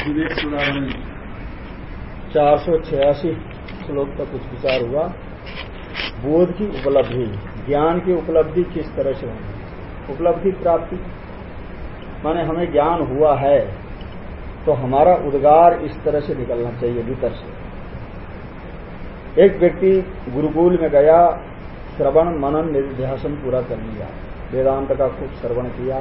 विवेक सुधारण चार सौ छियासी श्लोक का कुछ विचार हुआ। बोध की उपलब्धि, ज्ञान की उपलब्धि किस तरह से होगी? उपलब्धि प्राप्ति। माने हमें ज्ञान हुआ है तो हमारा उद्गार इस तरह से निकलना चाहिए भीतर से। एक व्यक्ति गुरुकुल में गया, श्रवण मनन निर्ध्यासन पूरा कर लिया। वेदांत का खूब श्रवण किया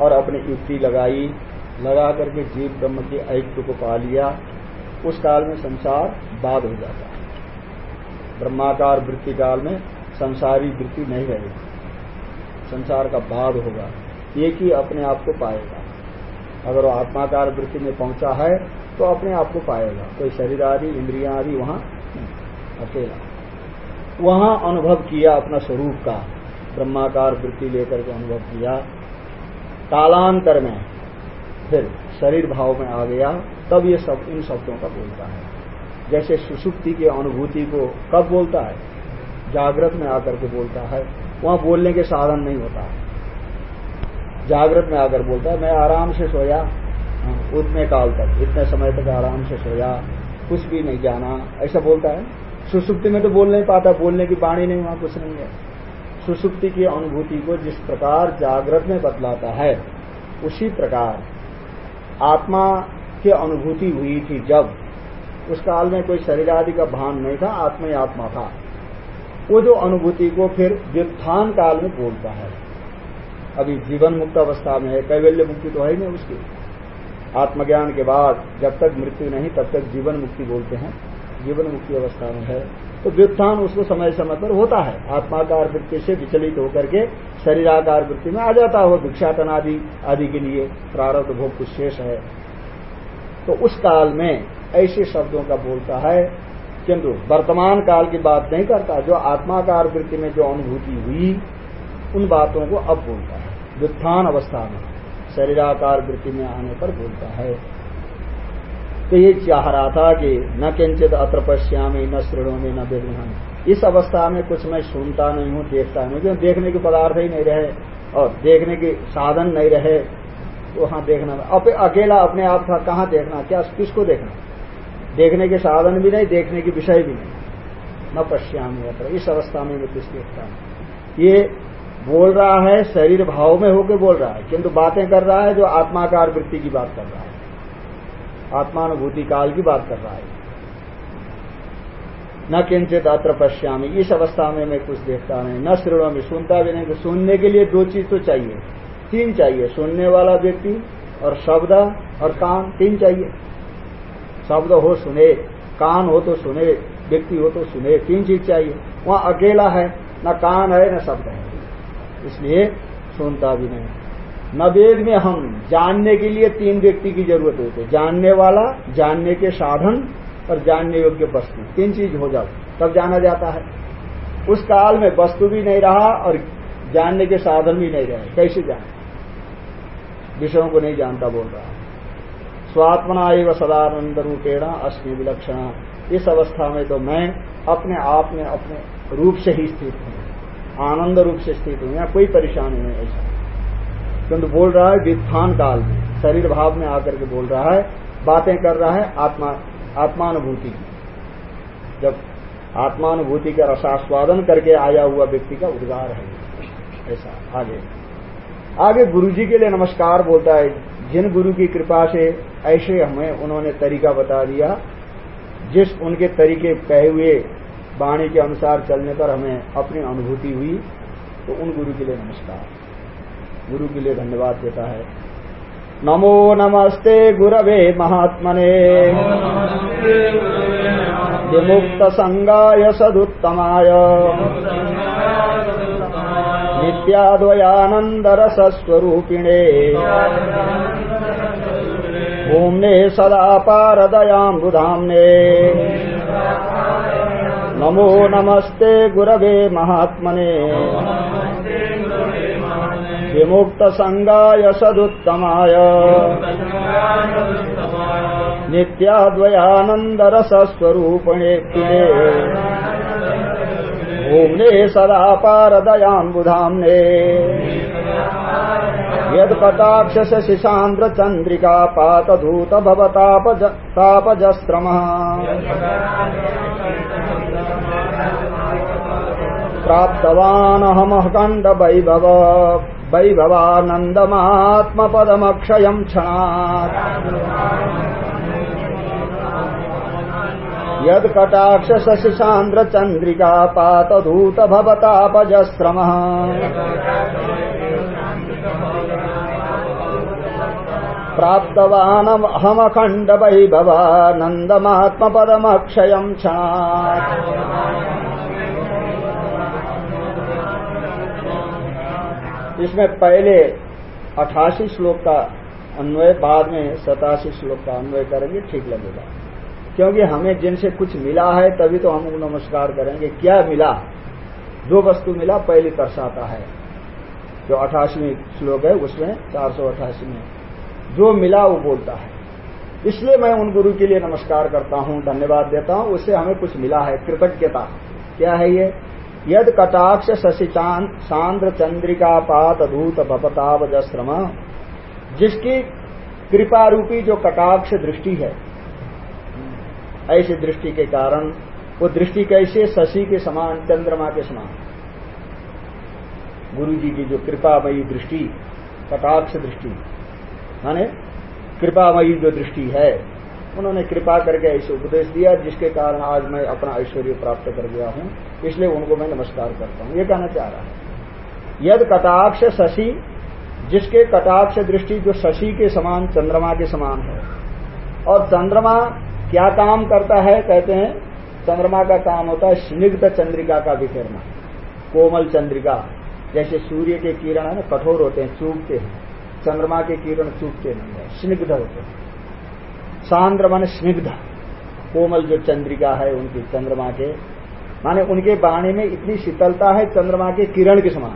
और अपनी युक्ति लगाई। लगा करके जीव ब्रह्म के ऐक्य को पा लिया, उस काल में संसार बाद हो जाता। है ब्रह्माकार वृत्ति काल में संसारी वृत्ति नहीं रहेगी। संसार का बाद होगा, एक ही अपने आप को पाएगा। अगर वो आत्माकार वृत्ति में पहुँचा है तो अपने आप को पाएगा। कोई शरीर आदि, इंद्रिया आदि वहाँ अकेला। वहाँ अनुभव किया अपना स्वरूप का, ब्रह्माकार वृत्ति लेकर के अनुभव किया। कालांतर में फिर शरीर भाव में आ गया, तब ये सब इन शब्दों का बोलता है। जैसे सुसुप्ति की अनुभूति को कब बोलता है? जागृत में आकर के बोलता है। वहाँ बोलने के साधन नहीं होता। है जागृत में आकर बोलता है, मैं आराम से सोया, उतने काल तक, इतने समय तक आराम से सोया, कुछ भी नहीं जाना। ऐसा बोलता है। सुसुप्ति में तो बोल नहीं पाता, बोलने की बाणी नहीं, वहाँ कुछ नहीं है। सुसुप्ति की अनुभूति को जिस प्रकार जागृत में बतलाता है, उसी प्रकार आत्मा की अनुभूति हुई थी जब उस काल में कोई शरीर आदि का भान नहीं था, आत्मा ही आत्मा था। वो जो अनुभूति को फिर व्युत्थान काल में बोलता है। अभी जीवन मुक्त अवस्था में है, कैवल्य मुक्ति तो है ही नहीं उसकी। आत्मज्ञान के बाद जब तक मृत्यु नहीं, तब तक जीवन मुक्ति बोलते हैं। जीवन मुक्ति अवस्था में है तो व्युत्थान उसको समय समय पर होता है। आत्माकार वृत्ति से विचलित होकर के शरीराकार वृत्ति में आ जाता हो भिक्षाटन आदि आदि के लिए प्रारब्ध भोग कुछ शेष है। तो उस काल में ऐसे शब्दों का बोलता है, किंतु वर्तमान काल की बात नहीं करता, जो आत्माकार वृत्ति में जो अनुभूति हुई, उन बातों को अब बोलता है। व्युत्थान अवस्था में, शरीराकार वृत्ति में आने पर बोलता है। तो ये चाह रहा था कि न किंचित अत्र पश्यामी न श्रेणों में न बेगुहन इस अवस्था में कुछ मैं सुनता नहीं हूँ देखता नहीं क्यों देखने के पदार्थ ही नहीं रहे और देखने के साधन नहीं रहे तो वहाँ देखना अप, अकेला अपने आप था कहाँ देखना? क्या किसको देखना? देखने के साधन भी नहीं देखने के विषय भी नहीं। न पश्यामी अत्र। इस अवस्था में मैं कुछ देखता हूँ ये बोल रहा है शरीर भाव में होकर बोल रहा है किंतु बातें कर रहा है जो आत्माकार वृत्ति की बात कर रहा है। आत्मानुभूति काल की बात कर रहा है। न किंचित अत्र पश्यामी। इस अवस्था में मैं कुछ देखता नहीं। न श्रेणों में सुनता भी नहीं। तो सुनने के लिए दो चीज़ तो चाहिए। तीन चाहिए। सुनने वाला व्यक्ति और शब्द और कान, तीन चाहिए। शब्द हो सुने, कान हो तो सुने, व्यक्ति हो तो सुने, तीन चीज़ चाहिए। वहाँ अकेला है, न कान है, न शब्द है। इसलिए सुनता भी नहीं। न वेद में हम जानने के लिए तीन व्यक्ति की ज़रूरत होती है। जानने वाला, जानने के साधन और जानने योग्य वस्तु। तीन चीज़ हो जाओ तब जाना जाता है। उस काल में वस्तु भी नहीं रहा और जानने के साधन भी नहीं रहे। कैसे जाने? विषयों को नहीं जानता बोल रहा स्वात्मना एवं सदानंद रूपेण अस्मि विलक्षण। इस अवस्था में तो मैं अपने आप में अपने रूप से ही स्थित हूँ। आनंद रूप से स्थित हूँ। या कोई परेशानी नहीं ऐसा किंतु बोल रहा है व्युत्थान काल। में शरीर भाव में आकर के बोल रहा है, बातें कर रहा है, आत्मा, आत्मानुभूति। की जब आत्मानुभूति का रसास्वादन करके आया हुआ व्यक्ति का उद्गार है। ऐसा, आगे। आगे गुरु जी के लिए नमस्कार बोलता है, जिन गुरु की कृपा से ऐसे हमें उन्होंने तरीका बता दिया, जिस उनके तरीके कहे हुए वाणी के अनुसार चलने पर हमें अपनी अनुभूति हुई तो उन गुरु के लिए नमस्कार। गुरु के लिए धन्यवाद देता है। नमो नमस्ते गुरवे महात्मने। विमुक्त संगाय सदुत्तमाय। नित्याद्वयानंद रसस्वरूपिणे भूम्ने सदा पारदयाम्बुधाम्ने नमो नमस्ते गुरवे महात्मने। विमुक्त संगाय सदुत्तमाय। नित्याद्वयानंद रसस्वरूपणे भूम्ने सदा पारदयाम्बुधाम्ने यद कटाक्ष शिशांद्र चंद्रिका पात वैभवानन्दमात्मपदमक्षयं क्षणात्। यद्कटाक्षशिशान्द्रचन्द्रिका पातदूत भवतापजश्रमः प्राप्तवानमहमखण्ड वैभवानन्दमात्मपदमक्षयं क्षणात्। इसमें पहले अठासी श्लोक का अन्वय, बाद में सतासी श्लोक का अन्वय करेंगे, ठीक लगेगा। क्योंकि हमें जिनसे कुछ मिला है, तभी तो हम नमस्कार करेंगे। क्या मिला? जो वस्तु मिला, पहले दर्शाता है। जो अठासीवीं श्लोक है, उसमें चार सौ अठासी में। जो मिला, वो बोलता है। इसलिए मैं उन गुरु के लिए नमस्कार करता हूँ, धन्यवाद देता हूँ। उससे हमें कुछ मिला है, कृतज्ञता। क्या है ये? यद कटाक्ष शशिचांद सांद्र चंद्रिका पात धूत भपतावजस्रम जिसकी कृपा रूपी जो कटाक्ष दृष्टि है, ऐसी दृष्टि के कारण, वो दृष्टि कैसे शशि के समान, चंद्रमा के समान? गुरु जी की जो कृपामयी दृष्टि, कटाक्ष दृष्टि, माने, कृपामयी जो दृष्टि है उन्होंने कृपा करके ऐसे उपदेश दिया, जिसके कारण आज मैं अपना ऐश्वर्य प्राप्त कर गया हूँ। इसलिए उनको मैं नमस्कार करता हूँ। ये कहना चाह रहा है। यद कटाक्ष शशि, जिसके कटाक्ष दृष्टि जो शशि के समान, चंद्रमा के समान है। और चंद्रमा क्या काम करता है, कहते हैं, चंद्रमा का काम होता है स्निग्ध चंद्रिका का विकिरण। कोमल चंद्रिका, जैसे सूर्य के किरण है ना, कठोर होते हैं चूकते हैं। चंद्रमा के किरण चूकते नहीं है, स्निग्ध होते हैं। सांद्र मान स्निग्ध। कोमल जो चंद्रिका है, उनकी चंद्रमा के, माने उनके बाणी में इतनी शीतलता है, चंद्रमा के किरण के समान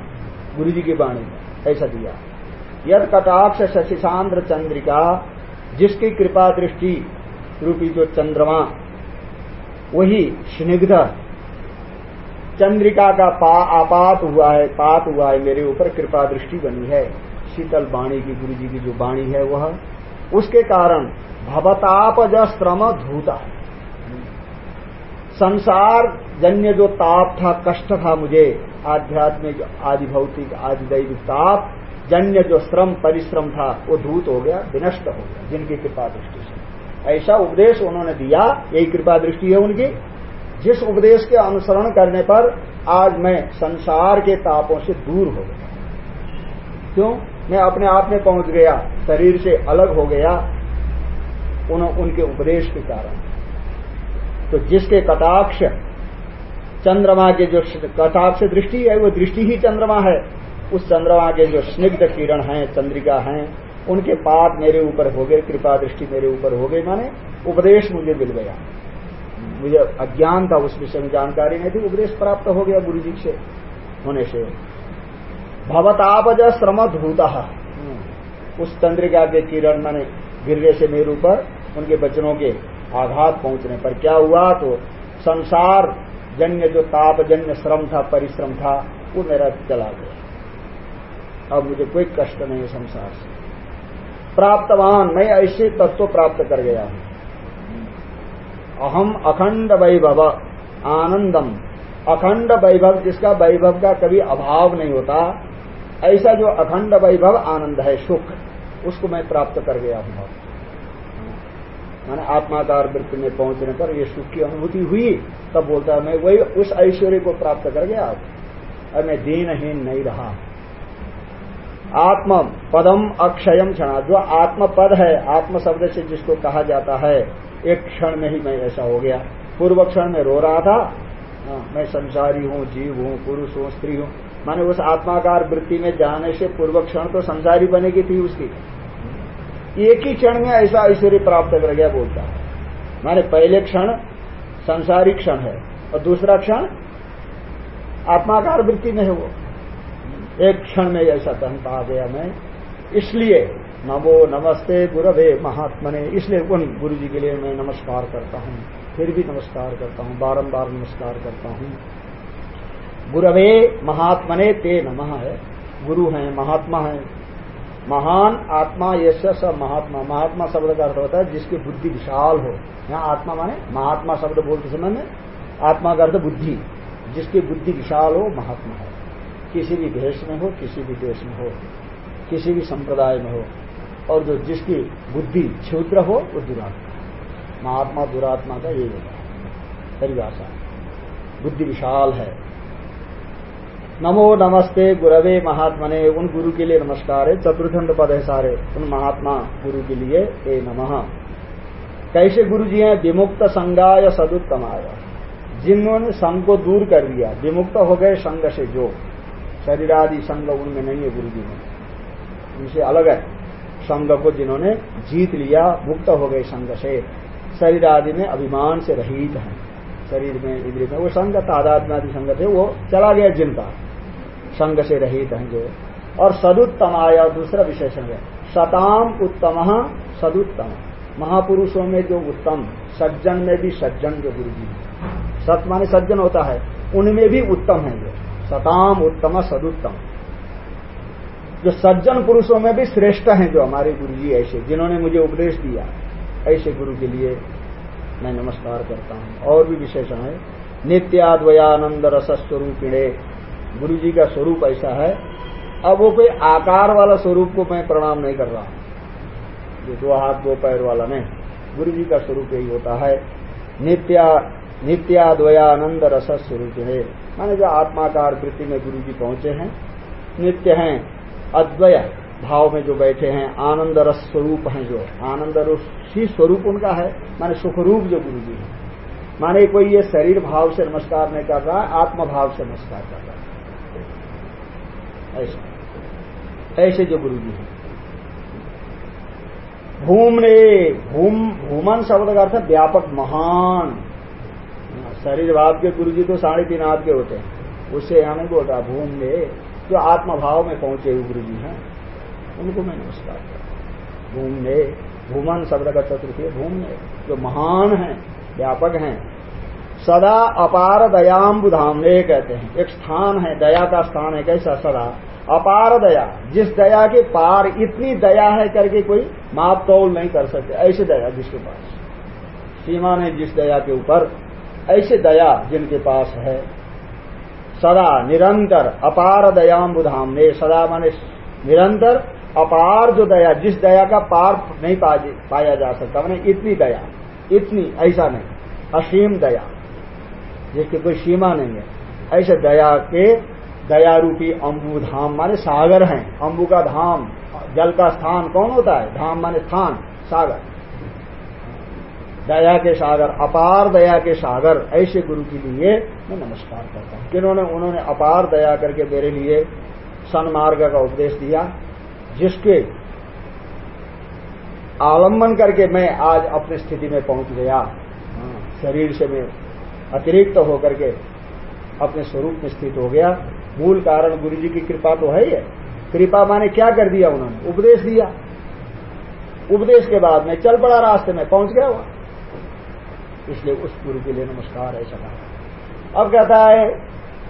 गुरु जी की बाणी में, ऐसा दिया। यद कटाक्ष शशिशांद्र चंद्रिका, जिसकी कृपा दृष्टि रूपी जो चंद्रमा, वही स्निग्ध। चंद्रिका का पा, आपात हुआ है, पात हुआ है, मेरे ऊपर कृपा दृष्टि बनी है। शीतल वाणी की गुरु जी की जो वाणी है, वह उसके कारण भवतापज श्रम धूता। संसार जन्य जो ताप था, कष्ट था मुझे, आध्यात्मिक आदि भौतिक आदि दैविक ताप, जन्य जो श्रम, परिश्रम था, वो धूत हो गया, विनष्ट हो गया, जिनकी कृपा दृष्टि से। ऐसा उपदेश उन्होंने दिया, यही कृपा दृष्टि है उनकी। जिस उपदेश के अनुसरण करने पर आज मैं संसार के तापों से दूर हो गया। क्यों? मैं अपने आप में पहुँच गया शरीर से अलग हो गया उन, उनके उपदेश के कारण। तो जिसके कटाक्ष चंद्रमा के जो कटाक्ष दृष्टि है वो दृष्टि ही चंद्रमा है। उस चंद्रमा के जो स्निग्ध किरण हैं चंद्रिका हैं उनके पाप मेरे ऊपर हो गए कृपा दृष्टि मेरे ऊपर हो गई माने उपदेश मुझे मिल गया। मुझे अज्ञान था उस विषय में जानकारी नहीं थी उपदेश प्राप्त हो गया गुरु जी से होने से। भवतापज श्रम धूत उस चंद्रिका के किरण माने गिरने से मेरे ऊपर उनके वचनों के आघात पहुँचने पर क्या हुआ तो संसार जन्य जो ताप जन्य श्रम था, परिश्रम था, वो मेरा चला गया। अब मुझे कोई कष्ट नहीं है संसार से। प्राप्तवान, मैं ऐसे तत्व प्राप्त कर गया हूँ। अहम अखंड वैभव, आनंदम। अखंड वैभव जिसका वैभव का कभी अभाव नहीं होता ऐसा जो अखंड वैभव आनंद है सुख उसको मैं प्राप्त कर गया हूँ। मैंने आत्माकार वृत्ति में पहुँचने पर ये सुख की अनुभूति हुई तब बोलता है मैं वही उस ऐश्वर्य को प्राप्त कर गया और मैं दीनहीन नहीं रहा आत्म पदम अक्षयम क्षण जो आत्म पद है आत्म शब्द से जिसको कहा जाता है एक क्षण में ही मैं ऐसा हो गया। पूर्व क्षण में रो रहा था। हाँ, मैं संसारी हूँ जीव हूँ पुरुष हूँ स्त्री हूँ। माने उस आत्माकार वृत्ति में जाने से पूर्व क्षण तो संसारी बनेगी थी उसकी। एक ही क्षण में ऐसा ऐश्वर्य प्राप्त कर गया बोलता है। माने पहले क्षण संसारी क्षण है और दूसरा क्षण आत्माकार वृत्ति में है वो। एक क्षण में ऐसा तन पा गया मैं। इसलिए नमो नमस्ते गुरवे महात्मने, इसलिए उन गुरु जी के लिए मैं नमस्कार करता हूँ, फिर भी नमस्कार करता हूँ, बारंबार नमस्कार करता हूँ। गुरवे महात्मने ते नमः है। गुरु हैं, महात्मा है। महान आत्मा यश सब महात्मा। महात्मा शब्द का अर्थ होता है जिसकी बुद्धि विशाल हो। यहाँ आत्मा माने महात्मा शब्द बोलते समय में आत्मा का अर्थ बुद्धि। जिसकी बुद्धि विशाल हो, महात्मा है। किसी भी देश में हो, किसी भी देश में हो, किसी भी संप्रदाय में हो, और जो जिसकी बुद्धि क्षुद्र हो, वो दुरात्मा महात्मा दुरात्मा का यही होता है। परिभाषा। बुद्धि विशाल है। नमो नमस्ते गुरवे महात्मने, उन गुरु के लिए नमस्कार है चतुर्थंड पद है सारे, उन महात्मा गुरु के लिए ए नमः। कैसे गुरु जी हैं? विमुक्त संगाय सदुत्तमाय। जिन्होंने संघ को दूर कर दिया, विमुक्त हो गए संघ से जो। शरीरादि संघ उनमें नहीं है गुरु जी में। उनसे अलग है। संघ को जिन्होंने जीत लिया, मुक्त हो गए संघ से। शरीर आदि में अभिमान से रहित है। शरीर में इंद्रिय में, वो तादात्म आदि संघ थे वो चला गया जिनका संग से रहित है जो। और सदुत्तम आया दूसरा विशेषण है, सताम उत्तम सदुत्तम। महापुरुषों में जो उत्तम, सज्जन में भी सज्जन जो गुरु जी सत माने सज्जन होता है, उनमें भी उत्तम है जो। सताम उत्तम सदुत्तम। जो सज्जन पुरुषों में भी श्रेष्ठ हैं जो हमारे गुरु जी ऐसे, जिन्होंने मुझे उपदेश दिया, ऐसे गुरु के लिए मैं नमस्कार करता हूँ। और भी विशेषण है नित्याद्वयानंद रस स्वरूपिणे गुरु जी का स्वरूप ऐसा है। अब वो कोई आकार वाला स्वरूप को मैं प्रणाम नहीं कर रहा जो दो हाथ, दो पैर वाला नहीं। गुरु जी का स्वरूप यही होता है, नित्या नित्याद्वयानंद रस स्वरूप है माने जो आत्माकार वृत्ति में गुरु जी पहुँचे हैं, नित्य हैं, अद्वय भाव में जो बैठे हैं आनंद रस स्वरूप हैं जो। आनंद रसी स्वरूप उनका है, माने सुखरूप जो गुरु जी है। माने कोई ये शरीर भाव से नमस्कार नहीं कर रहा है आत्म भाव से नमस्कार कर रहा है। ऐसे। ऐसे जो गुरु जी हैं। भूमने, भूम, भूमन शब्द का अर्थ व्यापक, महान। शरीर भाव के गुरु जी तो साढ़े तीन हाथ के होते हैं। उससे यहाँ नहीं बोल रहा, भूमने, जो आत्मभाव में पहुँचे हुए गुरु जी हैं। उनको मैं नमस्कार करता भूमने भूमन शब्द का चतुर्थी भूमने जो महान है, व्यापक है, सदा अपार दयाम बुधामने कहते हैं। एक स्थान है, दया का स्थान है, कैसा? सदा अपार दया। जिस दया के पार इतनी दया है करके कोई माप तोल नहीं कर सकते। ऐसे दया जिसके पास। सीमा नहीं जिस दया के ऊपर ऐसे दया जिनके पास है, सदा निरंतर अपार दयाम बुधाम ने सदा माने निरंतर अपार जो दया, जिस दया का पार नहीं पाया जा सकता, मैंने इतनी दया, इतनी, ऐसा नहीं, असीम दया, जिसकी कोई सीमा नहीं है। ऐसे दया के दया रूपी अम्बु धाम माने सागर हैं। अम्बु का धाम, जल का स्थान कौन होता है? धाम माने स्थान, सागर। दया के सागर, अपार दया के सागर, ऐसे गुरु के लिए मैं नमस्कार करता हूँ। जिन्होंने, उन्होंने अपार दया करके मेरे लिए सन्मार्ग का उपदेश दिया जिसके आलंबन करके मैं आज अपनी स्थिति में पहुँच गया। शरीर से मैं अतिरिक्त तो होकर के अपने स्वरूप में स्थित हो गया। मूल कारण गुरु जी की कृपा तो है ही कृपा माने क्या कर दिया उन्होंने? उपदेश दिया। उपदेश के बाद में चल पड़ा रास्ते में, पहुँच गया हुआ इसलिए उस गुरु के लिए नमस्कार ऐसा कहा अब कहता है,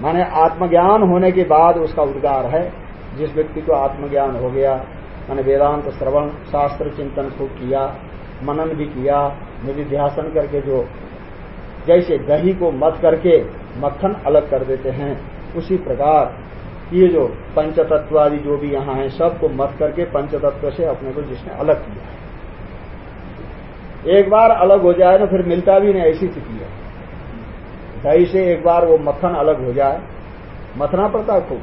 माने आत्मज्ञान होने के बाद उसका उद्गार है। जिस व्यक्ति को आत्मज्ञान हो गया, मैंने वेदांत श्रवण, शास्त्र चिंतन खूब किया, मनन भी किया निधिध्यासन करके जो जैसे दही को मत करके मक्खन अलग कर देते हैं, उसी प्रकार ये जो पंचतत्व आदि जो भी यहाँ है, सबको मत करके पंचतत्व से अपने को जिसने अलग किया है। एक बार अलग हो जाए तो फिर मिलता भी नहीं, ऐसी स्थिति है। दही से एक बार वो मक्खन अलग हो जाए, मथना पड़ता खूब।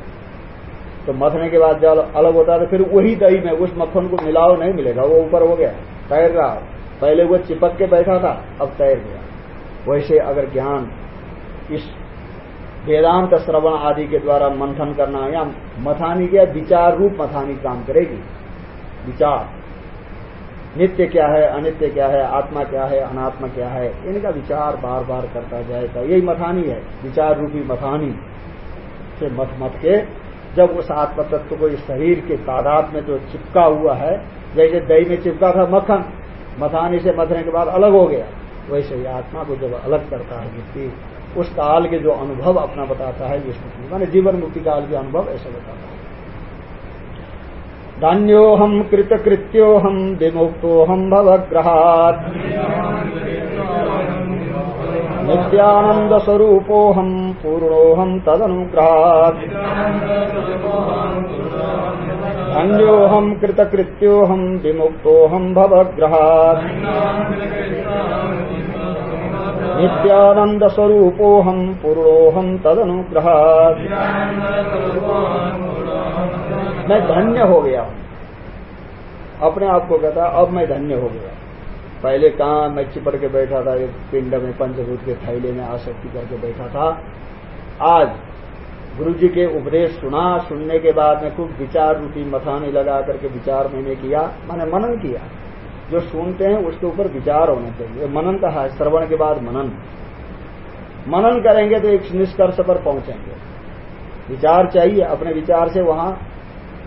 तो मथने के बाद जब अलग होता है तो फिर वही दही में उस मक्खन को मिलाओ नहीं मिलेगा, वो ऊपर हो गया, तैर रहा। पहले वो चिपक के बैठा था, अब तैर गया। वैसे अगर ज्ञान इस वेदांत श्रवण आदि के द्वारा मंथन करना या मथानी क्या विचार रूप मथानी काम करेगी। विचार। नित्य क्या है, अनित्य क्या है, आत्मा क्या है, अनात्मा क्या है, इनका विचार बार बार करता जाएगा। यही मथानी है, विचार रूपी मथानी। से मथ मत के जब उस आत्म तत्व को इस शरीर के तादाद में जो चिपका हुआ है, जैसे दही में चिपका था मक्खन, मथानी से मथने के बाद अलग हो गया। वैसे ही आत्मा को जब अलग करता है व्यक्ति उस काल के जो अनुभव अपना बताता है विष्णु मैंने जीवन मुक्ति काल के अनुभव ऐसा बताता है। धन्योऽहम् कृतकृत्योऽहम् विमुक्तोऽहम् भवग्रहात्। नित्यानन्दस्वरूपोऽहम् पूर्णोऽहम् तदनुग्रहात्। धन्योऽहम् कृतकृत्योऽहम् विमुक्तोऽहम् भवग्रहात्। नित्यानन्दस्वरूपोऽहम् पूर्णोऽहम् तदनुग्रहात्। मैं धन्य हो गया अपने आप को कहता अब मैं धन्य हो गया पहले कहा मैं चिपट के बैठा था, एक पिंड में पंचभूत के थैले में आसक्ति करके बैठा था। आज गुरु जी के उपदेश सुना, सुनने के बाद में खूब विचार रूपी मथाने लगा करके विचार मैंने किया, मैंने मनन किया। जो सुनते हैं उसके ऊपर विचार होना चाहिए। मनन कहा है? श्रवण के बाद मनन। मनन करेंगे तो एक निष्कर्ष पर पहुँचेंगे। विचार चाहिए, अपने विचार से वहाँ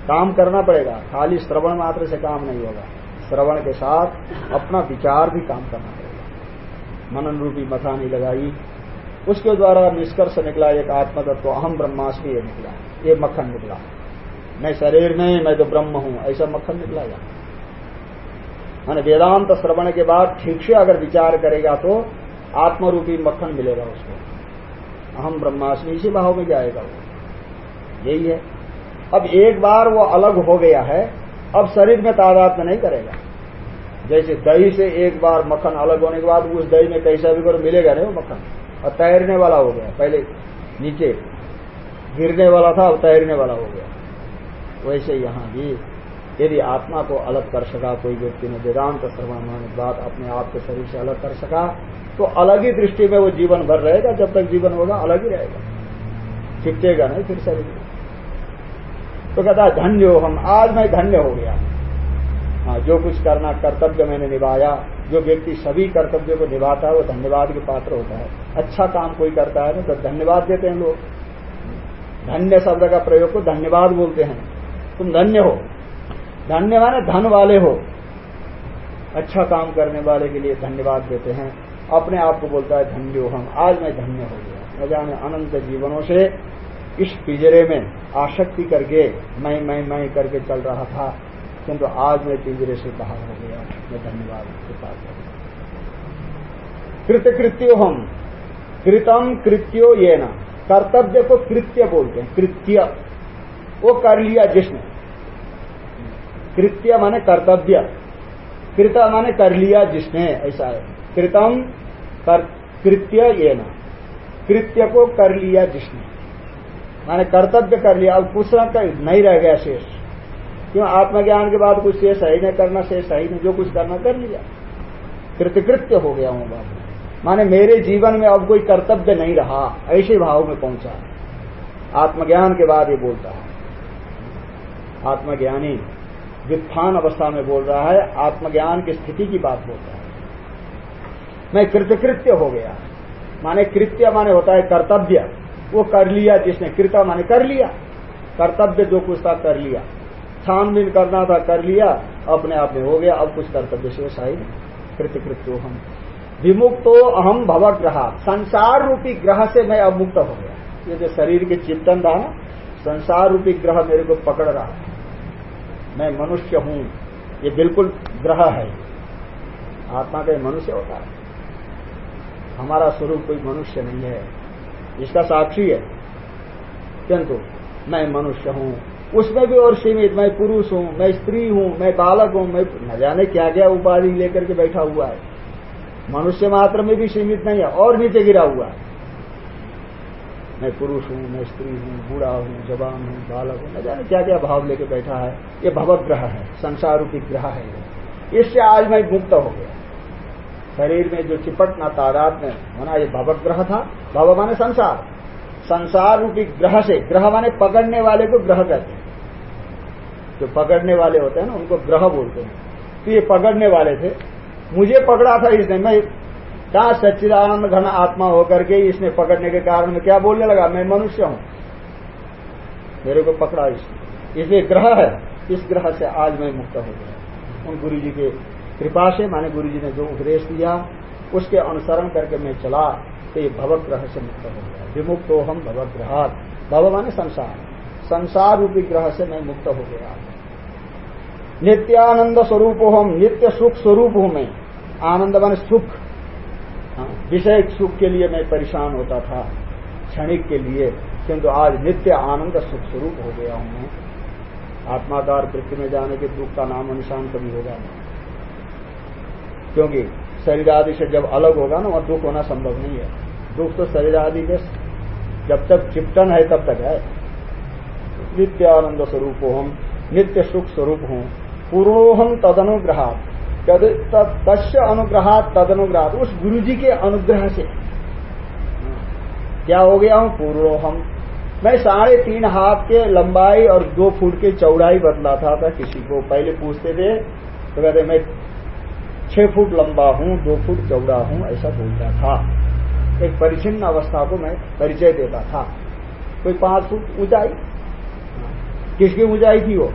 काम करना पड़ेगा। खाली श्रवण मात्र से काम नहीं होगा। श्रवण के साथ अपना विचार भी काम करना पड़ेगा। मनन रूपी मथानी लगाई। उसके द्वारा निष्कर्ष निकला, एक आत्मतत्व, अहम ब्रह्मास्मि ये निकला। ये मक्खन निकला। मैं शरीर में, मैं तो ब्रह्म हूँ, ऐसा मक्खन निकला या? मैंने वेदांत श्रवण के बाद ठीक से अगर विचार करेगा तो आत्मरूपी मक्खन मिलेगा उसको। अहम ब्रह्मास्मि इसी भाव में जाएगा वो। यही है। अब एक बार वो अलग हो गया है अब शरीर में तादाद में नहीं करेगा। जैसे दही से एक बार मक्खन अलग होने के बाद उस दही में कैसा भी करो मिलेगा नहीं वो मक्खन। और तैरने वाला हो गया, पहले नीचे गिरने वाला था, अब तैरने वाला हो गया। वैसे यहाँ भी यदि आत्मा को अलग कर सका, कोई व्यक्ति ने वेदांत श्रवण बात अपने आप के शरीर से अलग कर सका तो अलग ही दृष्टि में वो जीवन भर रहेगा, जब तक जीवन होगा अलग ही रहेगा। छिपटेगा नहीं फिर शरीर। तो कहता धन्य हो हम, आज मैं धन्य हो गया। हाँ जो कुछ करना कर्तव्य मैंने निभाया, जो व्यक्ति सभी कर्तव्यों को निभाता है, वो धन्यवाद के पात्र होता है। अच्छा काम कोई करता है ना तो धन्यवाद देते हैं लोग। धन्य शब्द का प्रयोग को धन्यवाद बोलते हैं। तुम धन्य हो। धन्य माने धन वाले हो। अच्छा काम करने वाले के लिए धन्यवाद देते हैं। अपने आप को बोलता है, धन्य हम, आज मैं धन्य हो गया। न जाने अनंत जीवनों से इस पिंजरे में आशक्ति करके मैं मैं मैं करके चल रहा था, किंतु आज मैं पिंजरे से बाहर हो गया। मैं धन्यवाद के पास कृतकृत्यो हम, कृतम कृत्यो ये न कर्तव्य को कृत्य बोलते हैं, कृत्य। वो कर लिया जिसने। कृत्य माने कर्तव्य। कृत माने कर लिया जिसने, ऐसा है। कृतम कृत्य ये न कृत्य को कर लिया जिसने। माने कर्तव्य कर लिया, अब कुछ नहीं रह गया शेष। क्यों? आत्मज्ञान के बाद कुछ शेष है नहीं, करना शेष है नहीं, जो कुछ करना कर लिया। कृतकृत्य हो गया हूँ बाबू माने मेरे जीवन में अब कोई कर्तव्य नहीं रहा, ऐसे भाव में पहुँचा। आत्मज्ञान के बाद ये बोलता है। आत्मज्ञानी वित्थान अवस्था में बोल रहा है, आत्मज्ञान की स्थिति की बात बोलता है। मैं कृतकृत्य हो गया। माने कृत्य माने होता है कर्तव्य। वो कर लिया, जिसने कृता माने कर लिया। कर्तव्य जो कुछ था, कर लिया। छानबीन करना था, कर लिया। अपने आप में हो गया, अब कुछ कर्तव्य शेष आई कृतिकृत्यो हम विमुक्तो अहम भवग्रह। संसार रूपी ग्रह से मैं अब मुक्त हो गया। ये जो शरीर के चिंतन था ना संसार रूपी ग्रह मेरे को पकड़ रहा मैं मनुष्य हूँ। ये बिल्कुल ग्रह है। आत्मा का मनुष्य होता है। हमारा स्वरूप कोई मनुष्य नहीं है। इसका साक्षी है। किंतु मैं मनुष्य हूँ। उसमें भी और सीमित, मैं पुरुष हूँ, मैं स्त्री हूँ, मैं बालक हूँ, मैं न जाने क्या क्या उपाधि लेकर के बैठा हुआ है। मनुष्य मात्र में भी सीमित नहीं है, और नीचे गिरा हुआ है। मैं पुरुष हूँ, मैं स्त्री हूँ, बूढ़ा हूँ, जवान हूँ, बालक हूँ, न जाने क्या क्या भाव लेके बैठा है। ये भवग्रह है संसार रूपी ग्रह है इससे आज मैं मुक्त हो गया। शरीर में जो चिपटना तादाद में होना ये भवग्रह था, भव माने संसार। संसार रूपी ग्रह से, ग्रह माने पकड़ने वाले को ग्रह कहते हैं। जो पकड़ने वाले होते हैं ना, उनको ग्रह बोलते हैं। तो ये पकड़ने वाले थे। मुझे पकड़ा था इसने, मैं कहा सच्चिदानंद घन आत्मा होकर के इसने पकड़ने के कारण में क्या बोलने लगा? मैं मनुष्य हूँ। मेरे को पकड़ा इसने। इसलिए ग्रह है। इस ग्रह से आज मैं मुक्त हो गया। उन गुरु जी के कृपा से माने गुरु जी ने जो उपदेश दिया उसके अनुसरण करके मैं चला तो ये भवग्रह से मुक्त हो गया। विमुक्त हो हम भवग्रहात। भव माने संसार। संसार रूपी ग्रह से मैं मुक्त हो गया। नित्यानंद स्वरूप हम नित्य सुख स्वरूप हूँ मैं। आनंद मान सुख। हाँ, विषय सुख के लिए मैं परेशान होता था क्षणिक के लिए किंतु आज नित्य आनंद सुख स्वरूप हो गया हूँ मैं। आत्माकार वृत्ति में जाने के दुख का नाम निशान कभी होगा नहीं। क्योंकि शरीर आदि से जब अलग होगा ना वहाँ दुख होना संभव नहीं है। दुख तो शरीर आदि में जब तक चिपटन है, तब तक है। नित्य आनंद स्वरूप हम, नित्य सुख स्वरूप हूँ। पूर्णोहम तदनुग्रहात। तस्य अनुग्रहात, तदनुग्रहात। उस गुरु जी के अनुग्रह से। क्या हो गया? हूँ पूर्णोहम मैं साढ़े तीन हाथ के लंबाई और दो फुट की चौड़ाई बदलाता था किसी को। पहले पूछते थे तो कहते, मैं छह फुट लंबा हूँ, दो फुट चौड़ा हूँ, ऐसा बोलता था। एक परिचिन्न अवस्था को मैं परिचय देता था। कोई पाँच फुट ऊंचाई? किसकी ऊंचाई थी वो?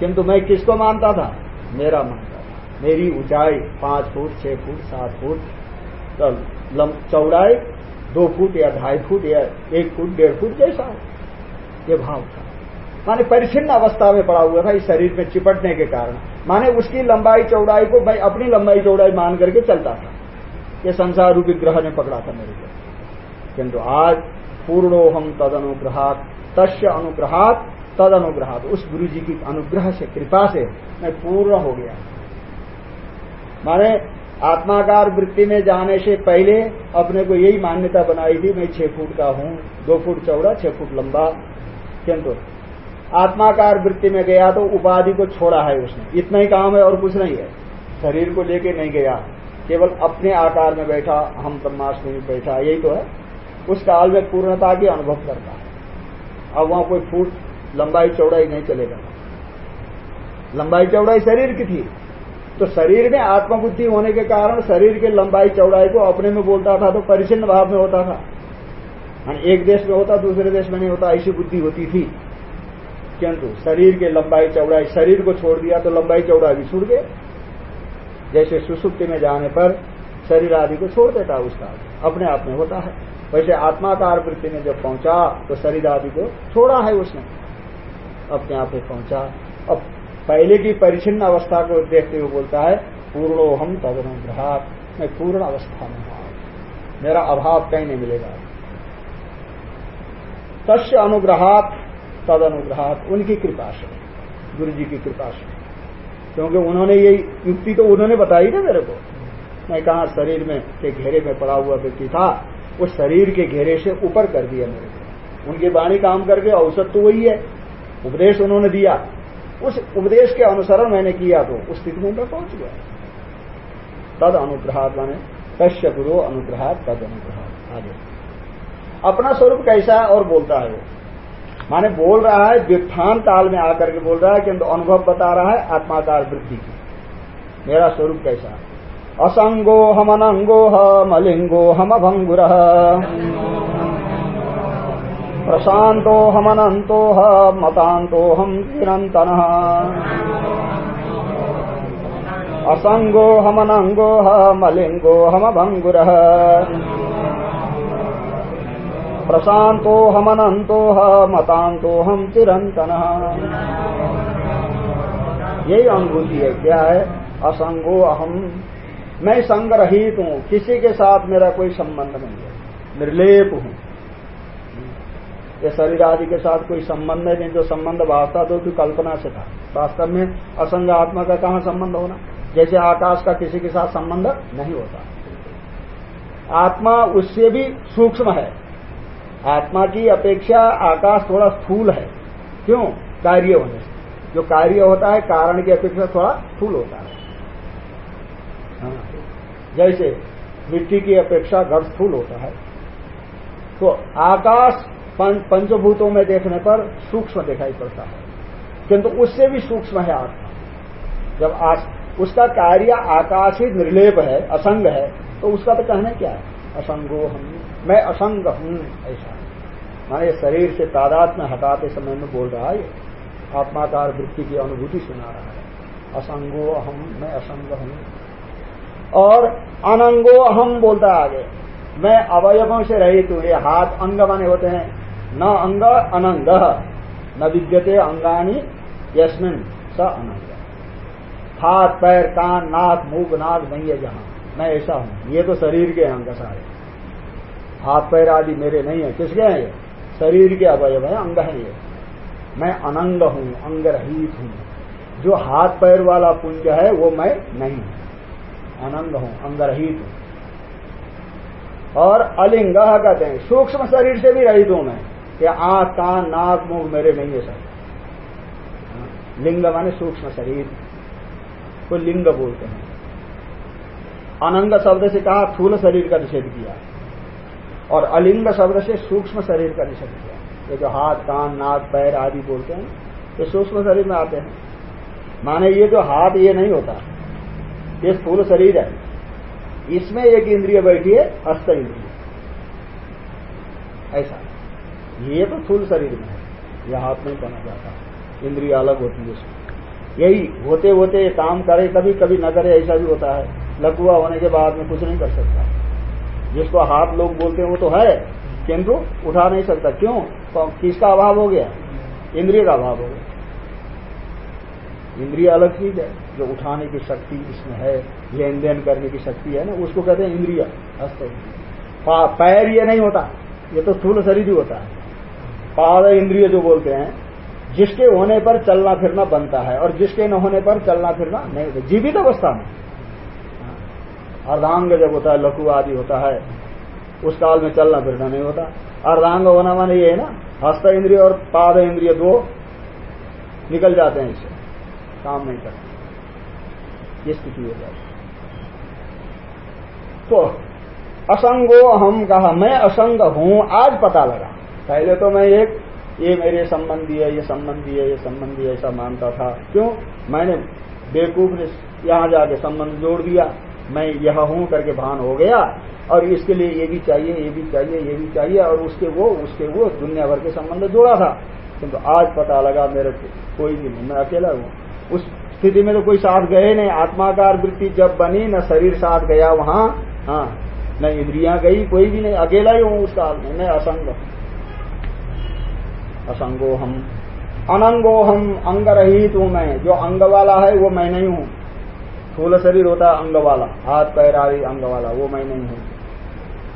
किंतु मैं किसको मानता था? मेरा मानता था। मेरी ऊंचाई पाँच फुट, छह फुट, सात फुट तो चौड़ाई, दो फुट या ढाई फुट या एक फुट, डेढ़ फुट जैसा। हो ये भाव था। माने परिचिन्न अवस्था में पड़ा हुआ था, इस शरीर में चिपटने के कारण। माने उसकी लंबाई चौड़ाई को मैं अपनी लंबाई चौड़ाई मान करके चलता था। ये संसार रूपी ग्रह ने पकड़ा था मेरे को किंतु आज पूर्णो हम तद अनुग्रहात तस्य अनुग्रहात तद अनुग्रहात उस गुरु जी की अनुग्रह से, कृपा से मैं पूर्ण हो गया। माने आत्माकार वृत्ति में जाने से पहले अपने को यही मान्यता बनाई थी, मैं छह फुट का हूँ, दो फुट चौड़ा, छह फुट लंबा। किंतु आत्माकार वृत्ति में गया तो उपाधि को छोड़ा है उसने। इतना ही काम है और कुछ नहीं है। शरीर को लेके नहीं गया। केवल अपने आकार में बैठा, हम ब्रह्माष्टमी में बैठा, यही तो है। उस काल में पूर्णता की अनुभव करता है। अब वहाँ कोई फूट, लंबाई, चौड़ाई नहीं चलेगा। लंबाई, चौड़ाई शरीर की थी। तो शरीर में आत्मबुद्धि होने के कारण शरीर के लंबाई, चौड़ाई को अपने में बोलता था तो परिचिन्न भाव में होता था। एक देश में होता, दूसरे देश में नहीं होता, ऐसी बुद्धि होती थी। किंतु शरीर के लंबाई चौड़ाई, शरीर को छोड़ दिया तो लंबाई चौड़ाई भी छूट गए जैसे सुसुप्ति में जाने पर शरीर आदि को छोड़ देता है उसका। अपने आप में होता है। वैसे आत्माकार वृत्ति में जब पहुँचा तो शरीर आदि को छोड़ा है उसने। अपने आप में पहुँचा। अब पहले की परिचिन्न अवस्था को देखते हुए बोलता है पूर्णो हम तदनुग्रहात मैं पूर्ण अवस्था में हूँ। मेरा अभाव कहीं नहीं मिलेगा। तस् अनुग्रहात तद अनुग्रहात उनकी कृपा से गुरु जी की कृपा से। क्योंकि उन्होंने ये युक्ति तो उन्होंने बताई ना मेरे को। मैं कहा, शरीर में के घेरे में पड़ा हुआ व्यक्ति था उस शरीर के घेरे से ऊपर कर दिया मेरे को। उनकी वाणी काम करके औसत तो वही है। उपदेश उन्होंने दिया। उस उपदेश के अनुसरण मैंने किया तो उस स्थिति में पहुँच गया। तद अनुग्रहात माने कश्य गुरु अनुग्रह तद अनुग्रह आगे। अपना स्वरूप कैसा है और बोलता है वो? माने बोल रहा है, व्युत्थान काल में आकर के बोल रहा है किंतु अनुभव बता रहा है आत्माकार वृद्धि की। मेरा स्वरूप कैसा असंगो हम अनंगो मलिंगो हम अभंगुर प्रशांतो हम अनंतो मतांतो हम निरंतन असंगो हम अनंगो हम प्रशांतो हम अनंतो मतांतो हम चिरंतन यही अनुभूति है, क्या है? असंगो अहम मैं संग रहित हूँ, किसी के साथ मेरा कोई संबंध नहीं है। निर्लेप हूँ। ये शरीर आदि के साथ कोई संबंध नहीं, जो संबंध वास्ता तो कल्पना से था? वास्तव में असंग आत्मा का कहा संबंध होना? जैसे आकाश का किसी के साथ संबंध नहीं होता। आत्मा उससे भी सूक्ष्म है। आत्मा की अपेक्षा आकाश थोड़ा स्थूल है। क्यों? कार्य होने से। जो कार्य होता है, कारण की अपेक्षा थोड़ा स्थूल होता है। हाँ। जैसे मिट्टी की अपेक्षा घर स्थूल होता है तो आकाश पंचभूतों में देखने पर सूक्ष्म दिखाई पड़ता है। किंतु उससे भी सूक्ष्म है आत्मा। जब आज उसका कार्य आकाश ही निर्लेप है, असंग है तो उसका तो कहना क्या है? असंगो हम मैं असंग हूँ, ऐसा। माने शरीर से तादात में हटाते समय में बोल रहा है ये। आत्माकार वृत्ति की अनुभूति सुना रहा है। असंगो अहम मैं असंग हूँ। और अनंगो अहम बोलता आगे। मैं अवयवों से रहित हूँ, ये हाथ अंग बने होते हैं। न अंग अनंग, न विद्यते अंगानी यस्मिन स अनंग। हाथ, पैर, कान, नाक, मुख, नाक नहीं है जहाँ। मैं ऐसा हूँ। ये तो शरीर के अंग सारे। हाथ, पैर आदि मेरे नहीं है। किसके हैं ये? शरीर के अवयव है, अंग है ये। मैं अनंग हूँ अंग रहित हूँ। जो हाथ पैर वाला पुंज है, वो मैं नहीं हूँ। अनंग हूँ अंग रहित हूँ। और अलिंग कहते हैं, सूक्ष्म शरीर से भी रहित हूँ मैं, कि आँख कान नाक मुँह मेरे नहीं है सब। लिंग माने सूक्ष्म शरीर। को लिंग बोलते हैं। अनंग शब्द से कहा थूल शरीर का निषेध किया। और अलिंग शब्द से सूक्ष्म शरीर का निषेध किया। ये जो हाथ, कान, नाक, पैर आदि बोलते हैं, ये सूक्ष्म शरीर में आते हैं। माने ये जो हाथ, ये नहीं होता। ये स्थूल शरीर है। इसमें एक इंद्रिय बैठी है हस्त इंद्रिय। ऐसा। ये तो स्थूल शरीर में है। यह हाथ नहीं बना जाता। इंद्रिय अलग होती है यही होते होते काम करे कभी कभी न करे, ऐसा भी होता है। लकुआ होने के बाद में कुछ नहीं कर सकता। जिसको हाथ लोग बोलते हैं वो तो है। किंतु उठा नहीं सकता। क्यों? तो किसका अभाव हो गया? इंद्रिय का अभाव हो गया। इंद्रिय अलग चीज़ है। जो उठाने की शक्ति इसमें है लेन देन करने की शक्ति है ना, उसको कहते हैं इंद्रिय। हस्त पैर ये नहीं होता। ये तो स्थूल शरीर ही होता है। पाद इंद्रिय जो बोलते हैं, जिसके होने पर चलना फिरना बनता है और जिसके न होने पर चलना फिरना नहीं होता। जीवित अवस्था में। अर्धांग जब होता है, लघु आदि होता है, उस काल में चलना फिरना नहीं होता। अर्धांग होना माने ये है ना, हस्त इंद्रिय और पाद इंद्रिय दो निकल जाते हैं इससे, काम नहीं करते। ये स्थिति हो जाती तो असंगो हम कहा, मैं असंग हूँ, आज पता लगा। पहले तो मैं एक, ये मेरे संबंधी है, ये संबंधी है, ये संबंधी ऐसा मानता था। क्यों? मैंने बेवकूफ़ ने यहाँ जाके संबंध जोड़ दिया। मैं यह हूँ करके भान हो गया, और इसके लिए ये भी चाहिए, ये भी चाहिए, ये भी चाहिए, और उसके वो उसके वो, दुनिया भर के संबंध जोड़ा था। किंतु आज पता लगा मेरे को, कोई भी नहीं, मैं अकेला हूँ। उस स्थिति में तो कोई साथ गए नहीं। आत्माकार वृत्ति जब बनी, न शरीर साथ गया वहाँ हाँ न इंद्रिया गई, कोई भी नहीं, अकेला ही हूँ उस काल में, मैं असंग असंगो हम अनंगो हम अंग रहित हूँ मैं। जो अंग वाला है, वो मैं नहीं हूँ। स्थूल शरीर होता है अंग वाला हाथ, पैर आदि अंग वाला वो मैं नहीं हूँ।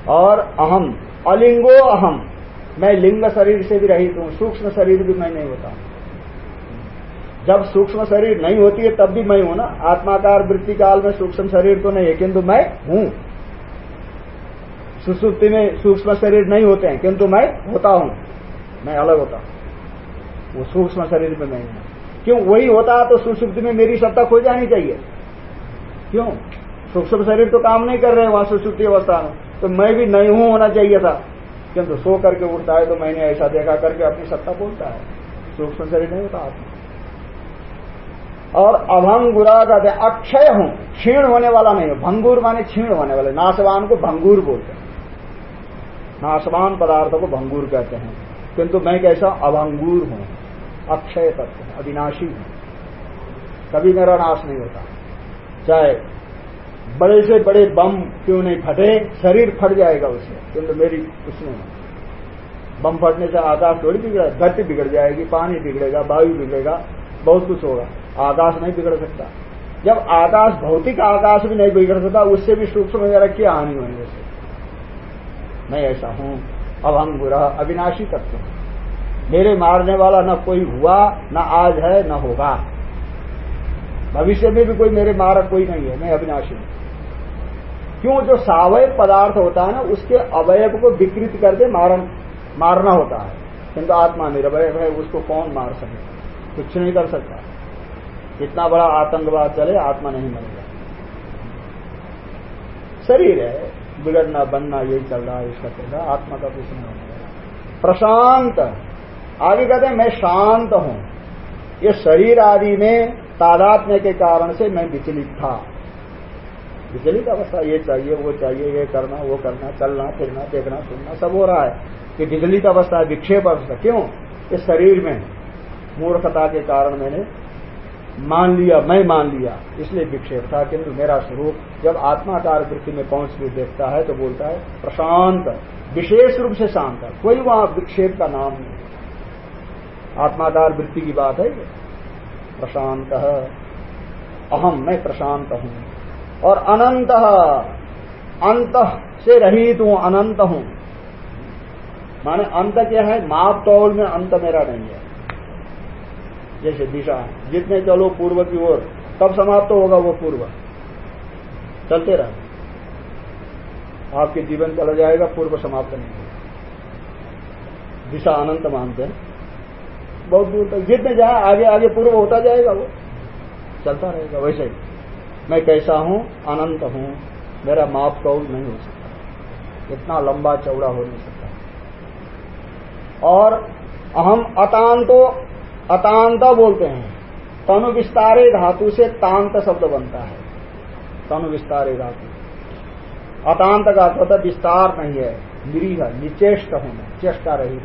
और अहम, अलिंगो अहम, मैं लिंग शरीर से भी रहित हूँ, सूक्ष्म शरीर भी मैं नहीं होता। जब सूक्ष्म शरीर नहीं होती है, तब भी मैं हूँ ना। आत्माकार वृत्ति काल में सूक्ष्म शरीर तो नहीं है, किंतु मैं हूँ। सुसुप्ति में सूक्ष्म शरीर नहीं होते हैं, किंतु मैं होता हूँ। मैं अलग होता हूँ। वो सूक्ष्म शरीर में नहीं हूँ। क्यों? वही होता तो सुसुप्ति में मेरी सत्ता खो जानी चाहिए। क्यों? सूक्ष्म शरीर तो काम नहीं कर रहे वहाँ सुश्रुति अवस्था में। तो मैं भी नहीं हूँ, होना चाहिए था। किंतु सो करके उठता है तो मैंने ऐसा देखा करके अपनी सत्ता बोलता है। सूक्ष्म शरीर नहीं होता आत्मा। और अभंगुरा कहते अक्षय हूँ, क्षीण होने वाला नहीं है। भंगुर माने क्षीण होने वाले। नाशवान को भंगुर बोलते हैं। नाशवान पदार्थों को भंगुर कहते हैं। किंतु मैं कैसा? अभंगुर हूँ। अक्षय तत्व, अविनाशी हूँ। कभी मेरा नाश नहीं होता। चाहे बड़े से बड़े बम क्यों नहीं फटे? शरीर फट जाएगा उसमें किंतु मेरी उसमें बम फटने से आकाश थोड़ी बिगड़ा धरती बिगड़ जाएगी, पानी बिगड़ेगा, वायु बिगड़ेगा, बहुत कुछ होगा। आकाश नहीं बिगड़ सकता। जब आकाश भौतिक आकाश भी नहीं बिगड़ सकता, उससे भी सूक्ष्म वगैरह क्या हानि होने से। मैं ऐसा हूँ अब हम बुरा, अविनाशी तत्व। मेरे मारने वाला न कोई हुआ, न आज है, न होगा। भविष्य में भी कोई मेरे मारक कोई नहीं है, मैं अविनाशी हूँ। क्यों? जो सावयव पदार्थ होता है ना, उसके अवयव को विकृत करके मारन, मारना होता है। किंतु आत्मा निरवय है, उसको कौन मार सके? कुछ नहीं कर सकता। इतना बड़ा आतंकवाद चले, आत्मा नहीं मरेगा। शरीर है, बिगड़ना, बनना, यही चल रहा है, इसका चल रहा आत्मा का कुछ नहीं होगा। प्रशांत, आगे कहते हैं, मैं शांत हूँ। ये शरीर आदि में तादात्म्य के कारण से मैं विचलित था। विचलित अवस्था ये चाहिए, वो चाहिए, ये करना, वो करना, चलना, फिरना, देखना, सुनना, सब हो रहा है। कि विचलित अवस्था, विक्षेप अवस्था, क्यों? इस शरीर में, मूर्खता के कारण मैंने मान लिया, मैं मान लिया, इसलिए विक्षेप था, किंतु मेरा स्वरूप जब आत्माकार वृत्ति में पहुँच के देखता है तो बोलता है, प्रशांत, विशेष रूप से शांत है, कोई वहाँ विक्षेप का नाम नहीं आत्माकार वृत्ति की बात है प्रशांत। अहम मैं प्रशांत हूँ। और अनंत, अंत से रहित हूँ, अनंत हूँ। माने अंत क्या है? माप तौल में अंत मेरा नहीं है। जैसे दिशा जितने चलो पूर्व की ओर, तब समाप्त तो होगा वो पूर्व। चलते रहे। आपके जीवन चला जाएगा, पूर्व समाप्त नहीं होगा। दिशा अनंत मानते हैं। बहुत दूर तक जितने जाए आगे आगे पूर्व होता जाएगा वो। चलता रहेगा, वैसे ही। मैं कैसा हूँ? अनंत हूँ। मेरा माप कौल नहीं हो सकता। इतना लंबा चौड़ा हो नहीं सकता। और अहम अतांतो, अतांत बोलते हैं। तनु विस्तारे धातु से तांत शब्द बनता है। तनु विस्तारे धातु। अतांत का अर्थ विस्तार नहीं है, निरीह, निचेष्ट होना, चेष्टा रहित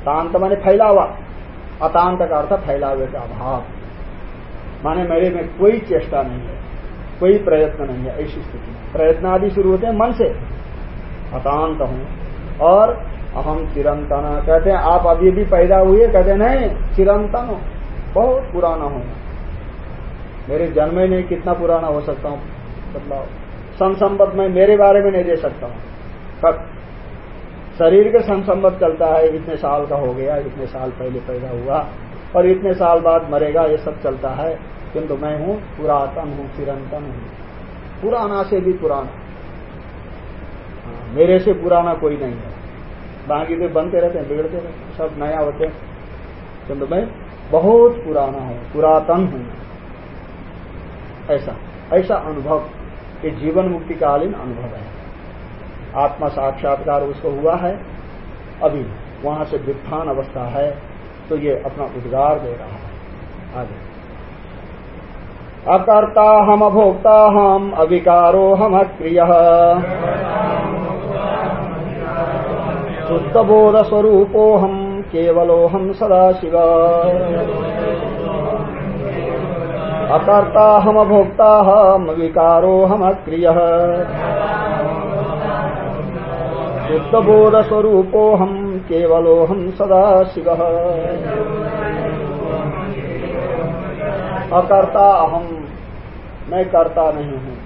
तांत माने फैला हुआ अतांत का अर्थ फैला हुए का अभाव। माने मेरे में कोई चेष्टा नहीं है, कोई प्रयत्न नहीं है ऐसी स्थिति प्रयत्न आदि शुरू होते हैं मन से। अतांत हूँ और अहम चिरंतन। कहते हैं, आप अभी भी पैदा हुए, कहते नहीं, चिरंतन हो। बहुत पुराना हूँ। मेरे जन्म ही नहीं कितना पुराना हो सकता हूँ? बदलाव। संसंबत में मेरे बारे में नहीं दे सकता हूँ। शरीर के संसंबत चलता है इतने साल का हो गया इतने साल पहले पैदा हुआ और इतने साल बाद मरेगा ये सब चलता है। किंतु मैं हूँ पुरातन हूँ चिरंतन हूँ। पुराना से भी पुराना। हाँ, मेरे से पुराना कोई नहीं है। बाकी तो बनते रहते हैं बिगड़ते रहते हैं सब नया होते हैं। किंतु मैं बहुत पुराना हूँ पुरातन हूँ। ऐसा ऐसा अनुभव ये जीवन मुक्तिकालीन अनुभव है। आत्मा साक्षात्कार उसको हुआ है, अभी वहाँ से वित्थान अवस्था है तो ये अपना उद्गार दे रहा है। आगे। अकर्ता हम अभोक्ता हम अविकारो हम अक्रिय। शुद्धबोध स्वरूपो हम केवलो हम सदा शिव अकर्ता हम अभोक्ता हम विकारो हम अक्रिय। शुद्धबोध स्वरूपो हम केवलो हम सदा शिव। अकर्ता अहम मैं करता नहीं हूँ।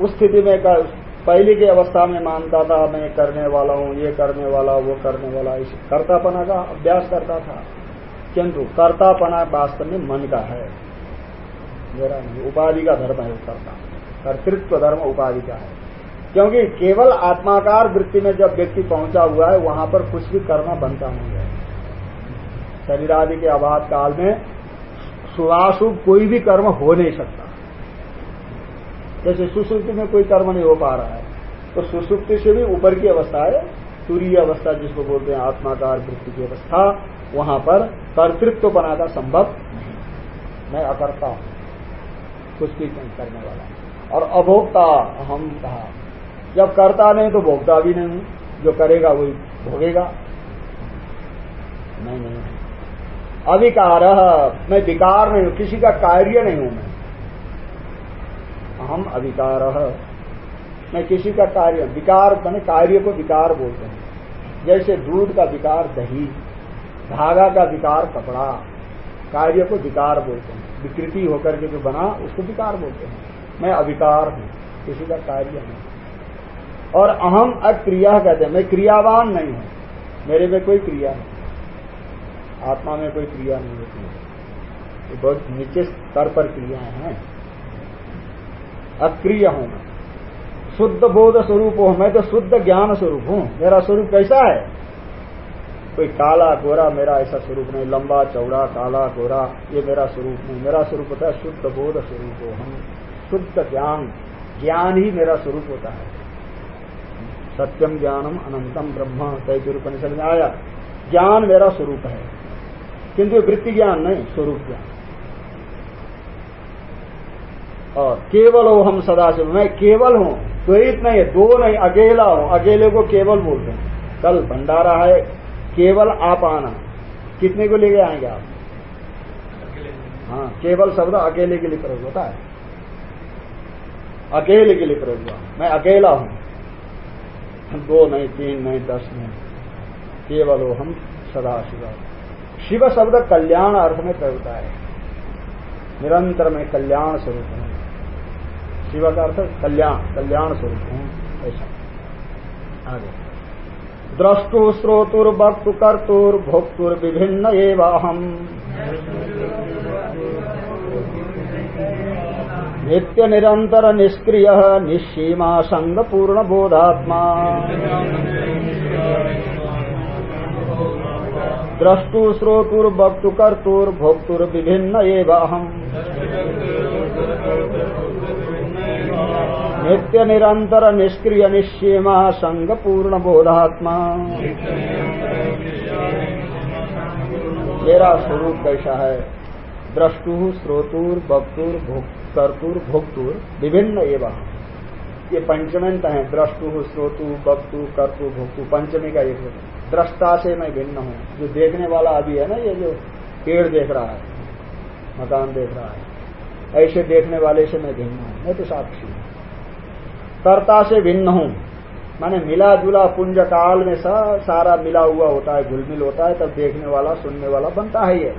उस स्थिति में कर, पहले की अवस्था में मानता था मैं करने वाला हूँ ये करने वाला वो करने वाला इस कर्तापना का अभ्यास करता था। किंतु कर्तापना वास्तव में मन का है। मेरा नहीं उपाधि का धर्म है कर्ता। कर्तृत्व धर्म उपाधि का है। क्योंकि केवल आत्माकार वृत्ति में जब व्यक्ति पहुँचा हुआ है, वहाँ पर कुछ भी करना बनता नहीं है। शरीर आदि के अभाव काल में शुभाशुभ कोई भी कर्म हो नहीं सकता। जैसे सुसुप्ति में कोई कर्म नहीं हो पा रहा है तो सुसुप्ति से भी ऊपर की अवस्था है, तुरीय अवस्था जिसको बोलते हैं, आत्माकार वृत्ति की अवस्था, वहाँ पर कर्तृत्व बनाना संभव नहीं। मैं अकर्ता हूँ, कुछ भी करने वाला। और अभोक्ता हम कहा जब करता नहीं तो भोगता भी नहीं। जो करेगा वही भोगेगा। नहीं नहीं। अविकार, मैं विकार नहीं हूँ, किसी का कार्य नहीं हूँ मैं। हम अविकार। मैं किसी का कार्य, विकार मैंने कार्य को विकार बोलते हैं। जैसे दूध का विकार दही, धागा का विकार कपड़ा, कार्य को विकार बोलते हैं। विकृति होकर के जो बना, उसको विकार बोलते हैं। मैं अविकार हूँ, किसी का कार्य नहीं। और अहम अक्रिया कहते हैं। मैं क्रियावान नहीं हूँ। मेरे में कोई क्रिया नहीं। आत्मा में कोई क्रिया नहीं होती। है ये बहुत नीचे स्तर पर क्रियाएँ हैं। अक्रिय हूँ मैं। शुद्ध बोध स्वरूप हूँ। मैं तो शुद्ध ज्ञान स्वरूप हूँ। मेरा स्वरूप कैसा है? कोई काला गोरा मेरा ऐसा स्वरूप नहीं। लंबा, चौड़ा, काला गोरा, ये मेरा स्वरूप नहीं। मेरा स्वरूप होता है शुद्ध बोध स्वरूप। हो हम शुद्ध ज्ञान ज्ञान ही मेरा स्वरूप होता है। सत्यम ज्ञानम अनंतम ब्रह्म तैतुरुपनिषद में आया ज्ञान मेरा स्वरूप है। किंतु वृत्ति ज्ञान नहीं, स्वरूप ज्ञान। और केवल हो हम सदाशिव। मैं केवल हूँ द्वैत नहीं है, दो नहीं, अकेला हूँ। अकेले को केवल बोलते हैं। कल भंडारा है, केवल आप आना। कितने को लेके आएँगे आप? हाँ केवल शब्द अकेले के लिए प्रयोग होता है। अकेले के लिए प्रयोग हुआ। मैं अकेला हूँ। दो नहीं, तीन नहीं, दस नहीं। केवल हो हम सदा शिव शिव शब्द कल्याण अर्थ में प्रयोगता है। निरंतर में कल्याण स्वरूप हूँ। शिव का अर्थ कल्याण कल्याण स्वरूप हूँ। ऐसा। आगे। द्रष्टु, श्रोतुर्भक्तु, कर्तुर्भोक्तुर, विभिन्न एवं अहम नित्य निरंतर निष्क्रिय निश्सीमा संग पूर्ण बोधात्मा द्रष्टु श्रोतुर्भक्तु कर्तुर्भोक्तुर विभिन्न एवं नित्य निरंतर निष्क्रिय निश्चेमा संग पूर्ण बोधात्मा मेरा स्वरूप कैसा है? द्रष्टु श्रोतुर भक्तुर कर्तुर भोक्तुर विभिन्न एवं। ये पंचमंत है द्रष्टु श्रोतु भक्तु कर्तु भोक्तु पंचमी का एक दृष्टा से मैं भिन्न हूँ। जो देखने वाला अभी है ना ये जो पेड़ देख रहा है मकान देख रहा है ऐसे देखने वाले से मैं भिन्न हूँ। मैं तो साक्षी हूँ। कर्ता से भिन्न हूँ। माने मिला जुला पुंज काल में सा, सारा मिला हुआ होता है घुलमिल होता है तब देखने वाला सुनने वाला बनता है ये।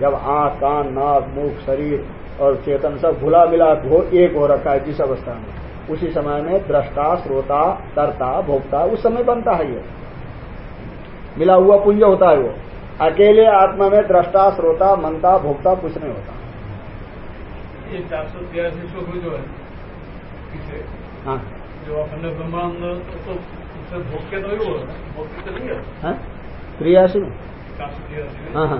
जब आँख कान नाक मुख शरीर और चेतन सब भुला मिला हो एक हो रखा है जिस अवस्था में। उसी समय में दृष्टा श्रोता कर्ता भोक्ता उस समय बनता है ये। मिला हुआ पुंज होता है वो। अकेले आत्मा में दृष्टा श्रोता मनता भोक्ता कुछ नहीं होता। ये चार सौ तिरासी श्लोक जो है हाँ? जो अपने ब्रह्मांड तो तो ही हो तो नहीं है। हाँ? में हाँ हाँ।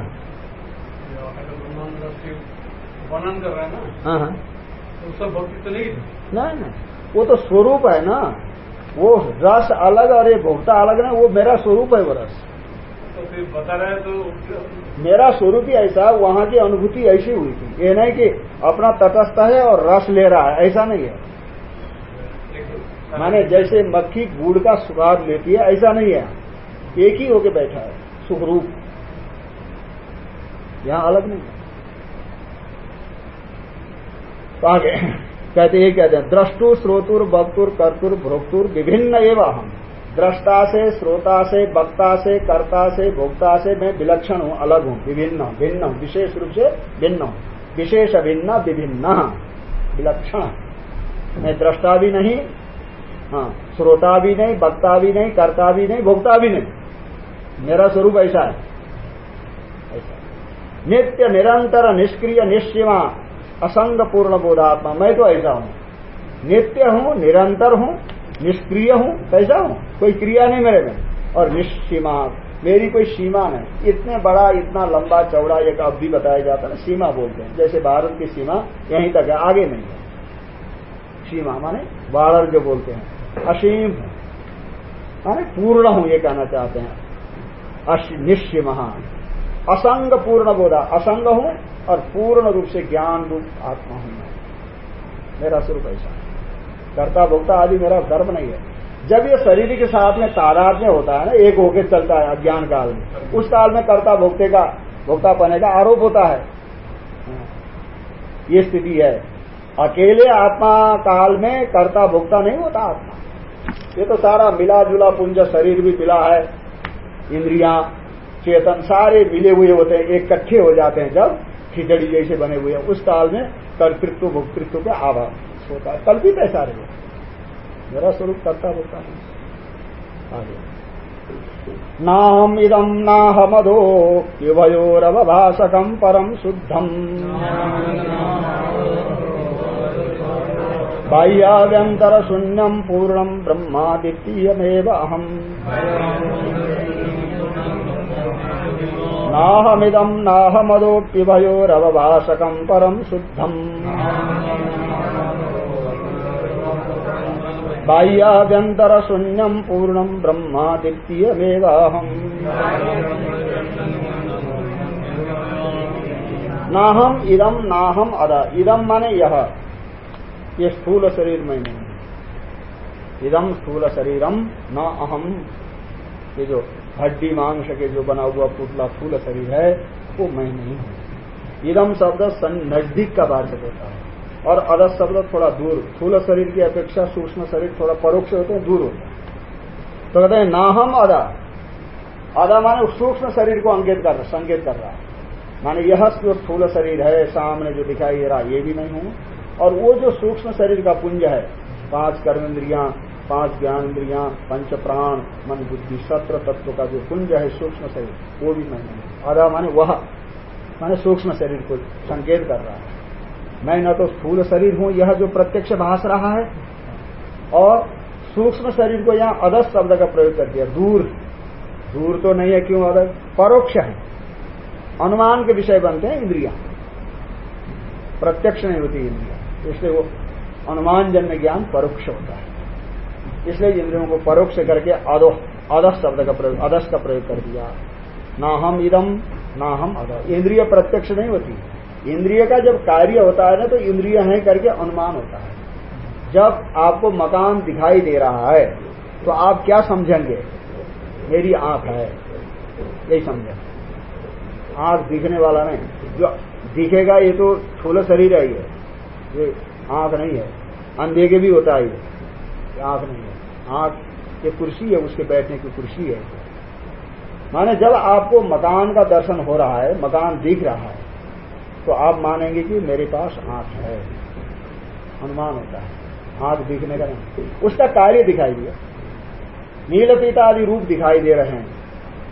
ब्रह्मांड वर्णन कर रहे हैं ना? हाँ हाँ। तो भक्ति तो नहीं है? नहीं नहीं वो तो स्वरूप है ना। वो रस अलग और ये भोक्ता अलग नहीं वो मेरा स्वरूप है वो रस। तो फिर बता रहे तो मेरा स्वरूप ही ऐसा वहाँ की अनुभूति ऐसी हुई थी। ये नहीं कि अपना तटस्थ है और रस ले रहा है ऐसा नहीं है। माने जैसे मक्खी गुड़ का स्वाद लेती है ऐसा नहीं है। एक ही होके बैठा है सुखरूप। यहाँ अलग नहीं है। तो आगे कहते ये कहते हैं, द्रष्टु, श्रोतुर, भक्तुर, कर्तुर, भोक्तुर, विभिन्न एवं हम। दृष्टा से, श्रोता से वक्ता से, कर्ता से, भोक्ता से मैं विलक्षण हूँ, अलग हूँ, विभिन्न भिन्न विशेष रूप से भिन्न हूँ। विशेष भिन्न विभिन्न। विलक्षण। मैं दृष्टा भी नहीं हाँ श्रोता भी नहीं वक्ता भी नहीं, कर्ता भी नहीं, भोक्ता भी नहीं। मेरा स्वरूप ऐसा है। ऐसा। नित्य, निरंतर, निष्क्रिय निश्चिमा असंग पूर्ण बोधात्मा। मैं तो ऐसा हूँ। नित्य हूँ, निरंतर हूँ, निष्क्रिय हूँ कैसा हूँ। कोई क्रिया नहीं मेरे में। और निश्सीमा मेरी कोई सीमा नहीं। इतने बड़ा, इतना लंबा, चौड़ा एक अवधि बताया जाता है सीमा बोलते हैं। जैसे भारत की सीमा यहीं तक है, आगे नहीं है। सीमा माने बाढ़ जो बोलते हैं। असीम माने पूर्ण हूँ, ये कहना चाहते हैं। निश्चिमा असंग पूर्ण बोधा असंग हूँ और पूर्ण रूप से ज्ञान रूप आत्मा हूँ मैं। मेरा स्वरूप ऐसा कर्ता, भोक्ता आदि मेरा धर्म नहीं है। जब ये शरीर के साथ में तादाद में होता है ना, एक होके चलता है अज्ञान काल में, उस काल में कर्ता, भोक्ते का भोक्ता पने का आरोप होता है। ये स्थिति है। अकेले आत्मा काल में कर्ता, भोक्ता नहीं होता आत्मा। ये तो सारा मिला जुला पुंज शरीर भी मिला है। इंद्रिया चेतन सारे मिले हुए होते हैं एक इकट्ठे हो जाते हैं जब खिचड़ी जैसे बने हुए हैं। उस काल में कर्तृत्व भोक्तृत्व का आभास होता है। कल्पित है सारे। मेरा स्वरूप करता होता है। आगे। नाहम इदम नाहमधो युवयोरवभाषकम परम शुद्धम बाह्याभ्यंतर शून्यम पूर्णम ब्रह्मादित्यमेव अहम। नाहमिदम नाहमदोप्यभयोरवभाषकम परम शुद्धम। बाह्याभ्यंतर शून्यम पूर्णम ब्रह्मादित्यमेवाहम। नाहम इदम नाहम अदा। इदम माने यह ये स्थूल शरीर में नहीं। इदम स्थूल शरीरम न अहम। ये जो हड्डी मांस के जो बना हुआ पुतला फूल शरीर है, वो मैं नहीं हूँ। इदम शब्द नज़दीक का वाचक होता है। और अदस शब्द थोड़ा दूर, फूल शरीर की अपेक्षा सूक्ष्म शरीर थोड़ा परोक्ष होते हैं, दूर होता है। तो कहते हैं, नाहम अदा। अदा माने सूक्ष्म शरीर को अंकित कर रहा संकेत कर रहा है। माने यह जो स्थूल शरीर है, सामने जो दिखाई दे रहा ये भी नहीं हूँ। और वो जो सूक्ष्म शरीर का पुंज है, पाँच कर्म इंद्रिया पाँच ज्ञान इंद्रिया, पंच प्राण, मन बुद्धि, सत्र तत्व का जो कुंज है सूक्ष्म शरीर, वो भी मैं नहीं आधा माने वह, माने सूक्ष्म शरीर को संकेत कर रहा है। मैं न तो स्थूल शरीर हूँ, यह जो प्रत्यक्ष भाष रहा है, और सूक्ष्म शरीर को यहाँ अदस शब्द का प्रयोग कर दिया, दूर। दूर तो नहीं है, क्यों अदस? परोक्ष है। अनुमान के विषय बनते हैं इंद्रिया। प्रत्यक्ष नहीं होती इंद्रिया। इसलिए वो अनुमान जन्म ज्ञान परोक्ष होता है। इसलिए इंद्रियों को परोक्ष करके अदस शब्द का प्रयोग अदस का प्रयोग कर दिया। ना हम इदम, ना हम अद। इंद्रिय प्रत्यक्ष नहीं होती। इंद्रिय का जब कार्य होता है ना तो इंद्रिय है करके अनुमान होता है। जब आपको मकान दिखाई दे रहा है तो आप क्या समझेंगे? मेरी आँख है। यही समझेंगे आँख दिखने वाला नहीं। जो दिखेगा, ये तो थोड़ा शरीर है ये। आँख नहीं है। अंधे के भी होता है ये आँख नहीं है। आँख ये कुर्सी है, उसके बैठने की कुर्सी है। माने जब आपको मकान का दर्शन हो रहा है, मकान दिख रहा है तो आप मानेंगे कि मेरे पास आँख है। अनुमान होता है आँख दिखने का नहीं। उसका कार्य दिखाई दिया। नील पीता आदि रूप दिखाई दे रहे हैं।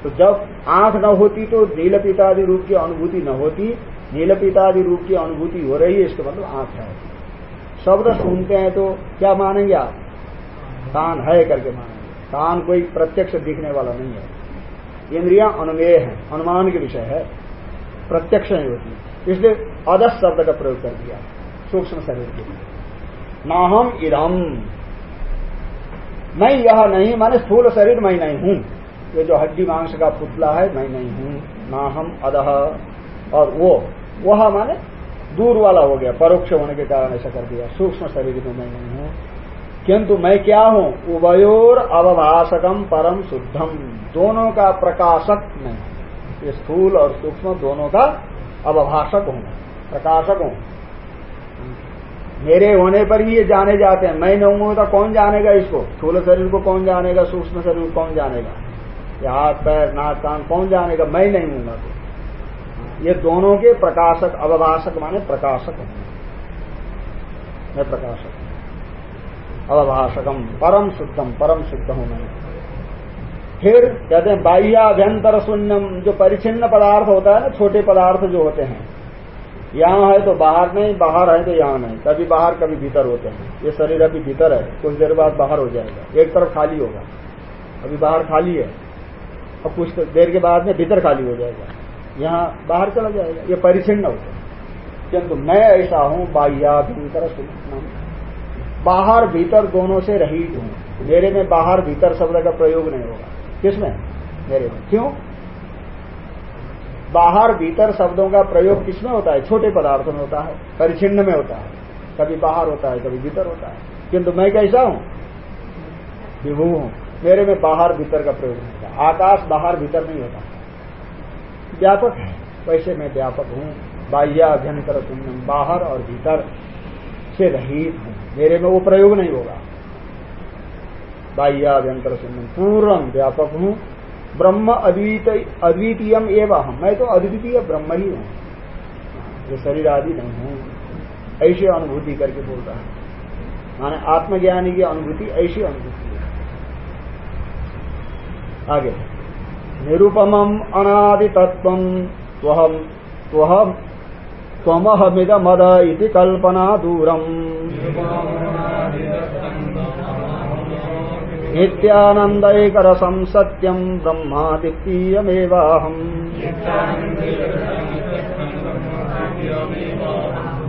तो जब आँख न होती तो नील पीता आदि रूप की अनुभूति न होती। नील पीता आदि रूप की अनुभूति हो रही है, इसका मतलब आँख है। शब्द सुनते हैं तो क्या मानेंगे आप? कान है करके मानेंगे कान कोई प्रत्यक्ष दिखने वाला नहीं है। इंद्रिया अनुमेय है, अनुमान के विषय है। प्रत्यक्ष नहीं होती इसलिए अदस शब्द का प्रयोग कर दिया, सूक्ष्म शरीर के लिए। नाहम इधम मैं यह नहीं, माने स्थूल शरीर मैं नहीं हूँ। ये जो हड्डी मांस का पुतला है, मैं नहीं हूँ। ना हम अदह। और वो, वह माने दूर वाला हो गया, परोक्ष होने के कारण ऐसा कर दिया। सूक्ष्म शरीर में मैं नहीं हूँ। किंतु मैं क्या हूँ? उभयोर अवभाषकम परम शुद्धम दोनों का प्रकाशक मैं स्थूल और सूक्ष्म दोनों का अवभाषक हूँ, प्रकाशक हूँ। मेरे होने पर ही ये जाने जाते हैं। मैं नहीं हूँ तो कौन जानेगा इसको? स्थूल शरीर को कौन जानेगा? सूक्ष्म शरीर को कौन जानेगा? ये हाथ, पैर, नाक, कान, कौन जानेगा? मैं नहीं हूँ तो। ये दोनों के प्रकाशक, अवभाषक माने प्रकाशक मैं प्रकाशक अवभाषकम परम शुद्धम, परम शुद्ध हूँ। मैं फिर कहते हैं बाह्याभ्यंतर शून्यम जो परिचिन्न पदार्थ होता है ना, छोटे पदार्थ जो होते हैं। यहाँ है तो बाहर नहीं, बाहर है तो यहाँ नहीं। कभी बाहर, कभी भीतर होते हैं। ये शरीर अभी भीतर है, कुछ देर बाद बाहर हो जाएगा। एक तरफ़ खाली होगा। अभी बाहर खाली है, और कुछ देर के बाद में भीतर खाली हो जाएगा। यहाँ बाहर चला जाएगा। ये परिचिन्न होता है। किंतु मैं ऐसा हूँ बाह्या भीतर बाहर भीतर दोनों से रहित हूँ। मेरे में बाहर भीतर शब्द का प्रयोग नहीं होगा। किसमें? मेरे में। क्यों? बाहर भीतर शब्दों का प्रयोग किसमें होता है? छोटे पदार्थों में होता है परिचिन्न में होता है। कभी बाहर होता है, कभी भीतर होता है। किंतु मैं कैसा हूँ? विभू हूँ। मेरे में बाहर भीतर का प्रयोग नहीं होता। आकाश बाहर भीतर नहीं होता। व्यापक है। वैसे मैं व्यापक हूँ। बाह्याभ्यंतर शून्य बाहर और भीतर से रहित हूँ। मेरे में वो प्रयोग नहीं होगा। बाह्याभ्यंतर शून्य पूर्ण व्यापक हूँ। ब्रह्म अद्वित एवं हम मैं तो अद्वितीय ब्रह्म ही हूँ। ये शरीर आदि नहीं हूँ। ऐसी अनुभूति करके बोल रहा है। माने आत्मज्ञानी की अनुभूति ऐसी अनुभूति है। आगे। निरुपम अनादि तत्व त्वमहमिद मद इति कल्पना दूरम। नित्यानन्दैकरसं सत्यम् ब्रह्मादित्यीयमेवाहम्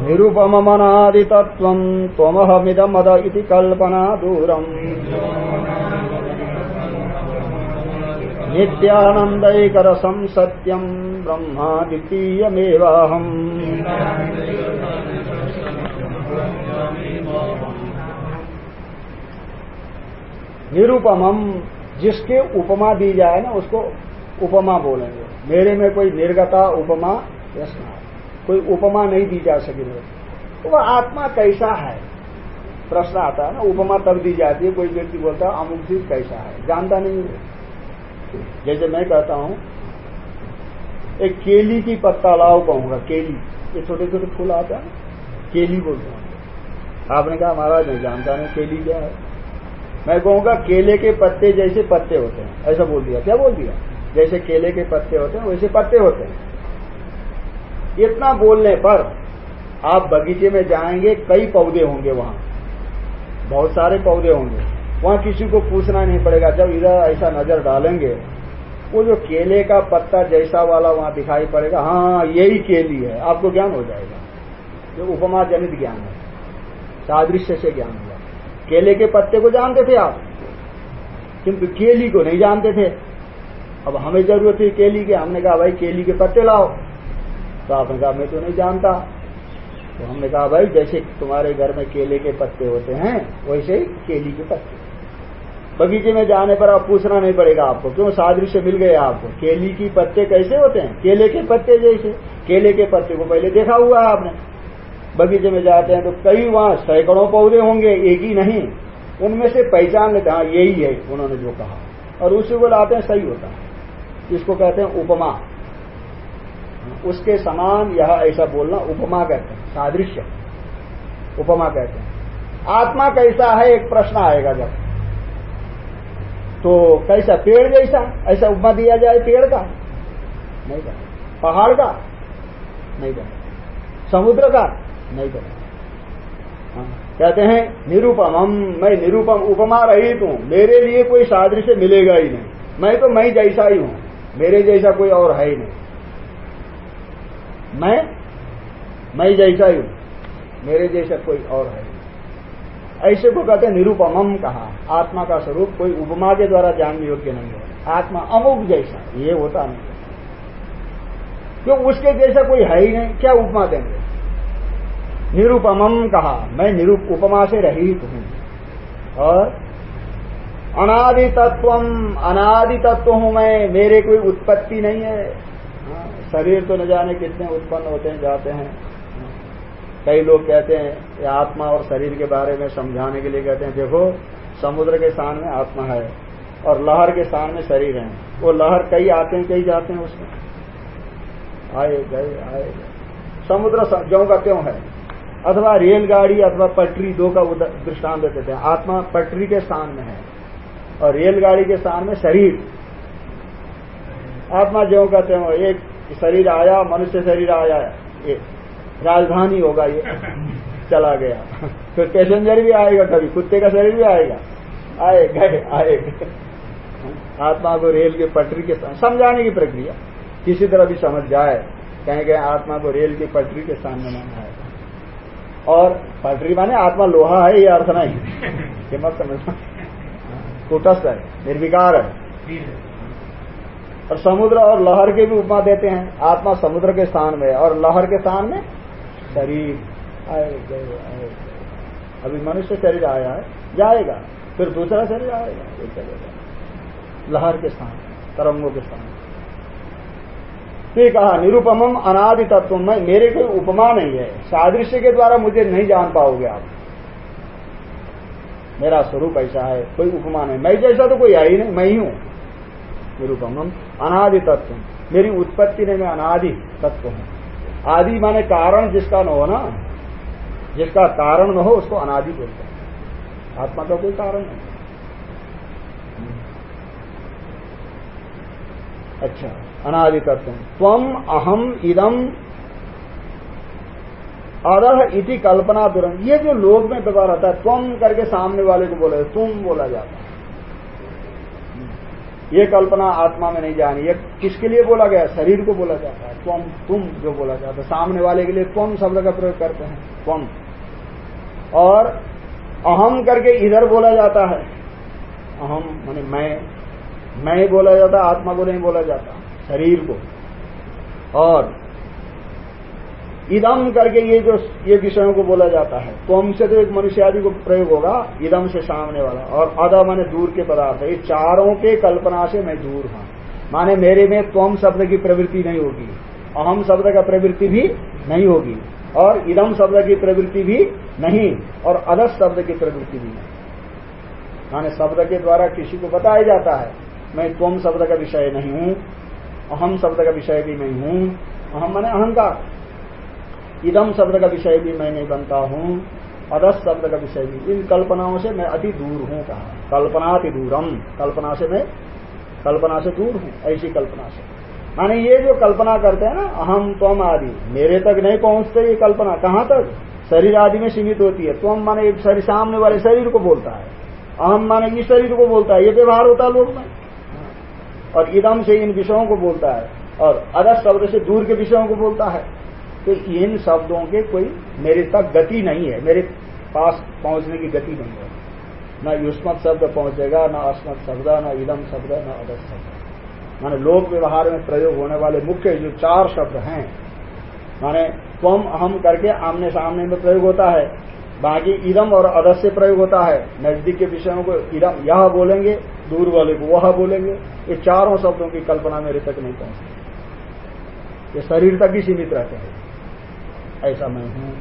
निरुपममनादितत्त्वम् त्वमहमिदमद इति कल्पना दूरम्। नित्यानन्दैकरसं ब्रह्मा ब्रह्मादित्यीयमेवाहम् निरुपमम जिसके उपमा दी जाए ना, उसको उपमा बोलेंगे। मेरे में कोई निर्गता उपमा प्रश्न कोई उपमा नहीं दी जा सकी तो वह आत्मा कैसा है? प्रश्न आता है ना, उपमा तब दी जाती है, कोई व्यक्ति बोलता है, अमुक चीज़ कैसा है? जानता नहीं है। जैसे मैं कहता हूँ, एक केली की पत्ता लाओ कहूँगा, केली। ये छोटे छोटे फूल आते हैं, केली बोलते हैं आपने कहा, महाराज नहीं जानता नहीं केली क्या है? मैं कहूँगा, केले के पत्ते जैसे पत्ते होते हैं। ऐसा बोल दिया। क्या बोल दिया? जैसे केले के पत्ते होते हैं, वैसे पत्ते होते हैं। इतना बोलने पर आप बगीचे में जाएँगे, कई पौधे होंगे वहाँ। बहुत सारे पौधे होंगे। वहाँ किसी को पूछना नहीं पड़ेगा। जब इधर ऐसा नज़र डालेंगे, वो जो केले का पत्ता जैसा वाला वहाँ दिखाई पड़ेगा। हाँ यही केली है। आपको ज्ञान हो जाएगा। जो उपमा जनित ज्ञान है, सादृश्य से ज्ञान हुआ। केले के पत्ते को जानते थे आप? किंतु केली को नहीं जानते थे। अब हमें ज़रूरत थी केली के। हमने कहा, भाई, केली के पत्ते लाओ। तो आपने कहा, मैं तो नहीं जानता। तो हमने कहा, भाई, जैसे तुम्हारे घर में केले के पत्ते होते हैं, वैसे ही केली के पत्ते। बगीचे में जाने पर आप पूछना नहीं पड़ेगा आपको, क्यों सादृश्य मिल गए आपको? केली की पत्ते कैसे होते हैं? केले के पत्ते जैसे, केले के पत्ते को पहले देखा हुआ है आपने। बगीचे में जाते हैं तो कई वहाँ सैकड़ों पौधे होंगे, एक ही नहीं। उनमें से पहचान लेते हाँ यही है, उन्होंने जो कहा। और उसी को लाते हैं, सही होता है। इसको कहते हैं उपमा। उसके समान यह ऐसा बोलना उपमा कहते हैं, सादृश्य। उपमा कहते हैं। आत्मा कैसा है, एक प्रश्न आएगा जब। तो कैसा पेड़ जैसा ऐसा उपमा दिया जाए पेड़ का? नहीं बने पहाड़ का? नहीं बने समुद्र का? नहीं बने हाँ, कहते हैं निरूपम हम मैं निरूपम उपमा रहित हूँ। मेरे लिए कोई सादृश्य मिलेगा ही नहीं। मैं तो मैं जैसा ही हूँ। मेरे जैसा कोई और है ही नहीं। मैं? मैं जैसा ही हूँ। मेरे जैसा कोई और है ऐसे को कहते हैं निरूपमम कहा। आत्मा का स्वरूप कोई उपमा के द्वारा जानने योग्य नहीं है। आत्मा अमुक जैसा ये होता नहीं क्यों? उसके जैसा कोई है ही नहीं क्या उपमा देंगे? निरूपमम कहा मैं निरूप उपमा से रहित हूँ। और अनादि तत्व अनादि तत्व हूँ मैं मेरे कोई उत्पत्ति नहीं है। हाँ, शरीर तो न जाने कितने उत्पन्न होते हैं जाते हैं। कई लोग कहते हैं आत्मा और शरीर के बारे में समझाने के लिए कहते हैं, देखो, समुद्र के स्थान में आत्मा है और लहर के स्थान में शरीर है। वो लहर कई आते हैं, कई जाते हैं उसमें। आए गए आए गए। समुद्र ज्यो का क्यों है। अथवा रेलगाड़ी अथवा पटरी, दो का दृष्टांत देते हैं। आत्मा पटरी के स्थान में है और रेलगाड़ी के स्थान में शरीर। आत्मा ज्यो का त्यों एक शरीर आया, मनुष्य शरीर आया, एक। राजधानी होगा ये। चला गया। फिर पैसेंजर भी आएगा कभी, कुत्ते का शरीर भी आएगा। आए गए, आए आत्मा को रेल के पटरी के समझाने की प्रक्रिया। किसी तरह भी समझ जाए, कहीं कहीं आत्मा को रेल की पटरी के सामने माना है और पटरी माने आत्मा लोहा है, ये अर्थ नहीं। ये मत समझना। कुटस्थ है, निर्विकार है। और समुद्र और लहर के भी उपमा देते हैं। आत्मा समुद्र के स्थान में और लहर के स्थान में शरीर आए गए, आए अभी मनुष्य शरीर आया है, जाएगा, फिर दूसरा शरीर आएगा फिर चलेगा। लहर के स्थान, तरंगों के स्थान। तो कहा निरुपमम अनादि तत्व में, मेरे कोई उपमा नहीं है। सादृश्य के द्वारा मुझे नहीं जान पाओगे आप। मेरा स्वरूप ऐसा है, कोई उपमा नहीं। मैं जैसा तो कोई है ही नहीं, मैं ही हूँ। निरुपमम अनादि तत्व मेरी उत्पत्ति ने मैं अनादि तत्व हूँ। आदि माने कारण जिसका न हो ना, जिसका कारण न हो, उसको अनादि बोलते हैं। आत्मा का कोई कारण नहीं। अच्छा अनादि तत्व। तम अहम इदम अरह इति कल्पना तुरंत ये जो लोग में व्यवहार होता है तुम करके सामने वाले को बोला तुम बोला जाता है। ये कल्पना आत्मा में नहीं जानी। ये किसके लिए बोला गया? शरीर को बोला जाता है। तुम तुम जो बोला जाता है। सामने वाले के लिए तुम शब्द का प्रयोग करते हैं। तुम और अहम करके इधर बोला जाता है। अहम माने मैं। मैं बोला जाता, आत्मा को नहीं बोला जाता। शरीर को। और इदम करके ये जो, ये विषयों को बोला जाता है। तो हमसे तो एक मनुष्य आदि को प्रयोग होगा इदम से सामने वाला। और अदा माने दूर के पदार्थ ये चारों के कल्पना से मैं दूर हूँ। माने मेरे में त्वम शब्द की प्रवृत्ति नहीं होगी। अहम शब्द का प्रवृत्ति भी नहीं होगी। और इदम शब्द की प्रवृत्ति भी नहीं। और अदस शब्द की प्रवृत्ति भी नहीं। माने शब्द के द्वारा किसी को बताया जाता है, मैं त्वम शब्द का विषय नहीं हूँ। अहम शब्द का विषय भी मैं हूँ। अहम मैंने अहंकार। इदम शब्द का विषय भी मैं नहीं बनता हूँ, अदस शब्द का विषय भी। इन कल्पनाओं से मैं अति दूर हूँ, कहा। कल्पना अति दूरम। कल्पना से मैं कल्पना से दूर हूँ, ऐसी कल्पना से। माने ये जो कल्पना करते हैं ना, अहम तम आदि, मेरे तक नहीं पहुँचते ये कल्पना। कहाँ तक? शरीर आदि में सीमित होती है। तुम माने एक शरीर, सामने वाले शरीर को बोलता है। अहम माने इस शरीर को बोलता है। ये व्यवहार होता है लोग में। और इदम से इन विषयों को बोलता है। और अदर शब्द से दूर के विषयों को बोलता है। तो इन शब्दों के कोई मेरे तक गति नहीं है, मेरे पास पहुँचने की गति नहीं है। न युष्मत शब्द पहुंचेगा, न अस्मत शब्द, न इदम शब्द, न अदर शब्द। माने लोक व्यवहार में प्रयोग होने वाले मुख्य जो चार शब्द हैं, माने त्वम अहम करके आमने सामने में प्रयोग होता है, बाकी इदम और अदर से प्रयोग होता है। नज़दीक के विषयों को इदम यह बोलेंगे, दूर वाले को वह बोलेंगे। ये चारों शब्दों की कल्पना मेरे तक नहीं पहुँचती ये शरीर तक ही सीमित रहते हैं। ऐसा मैं हूँ।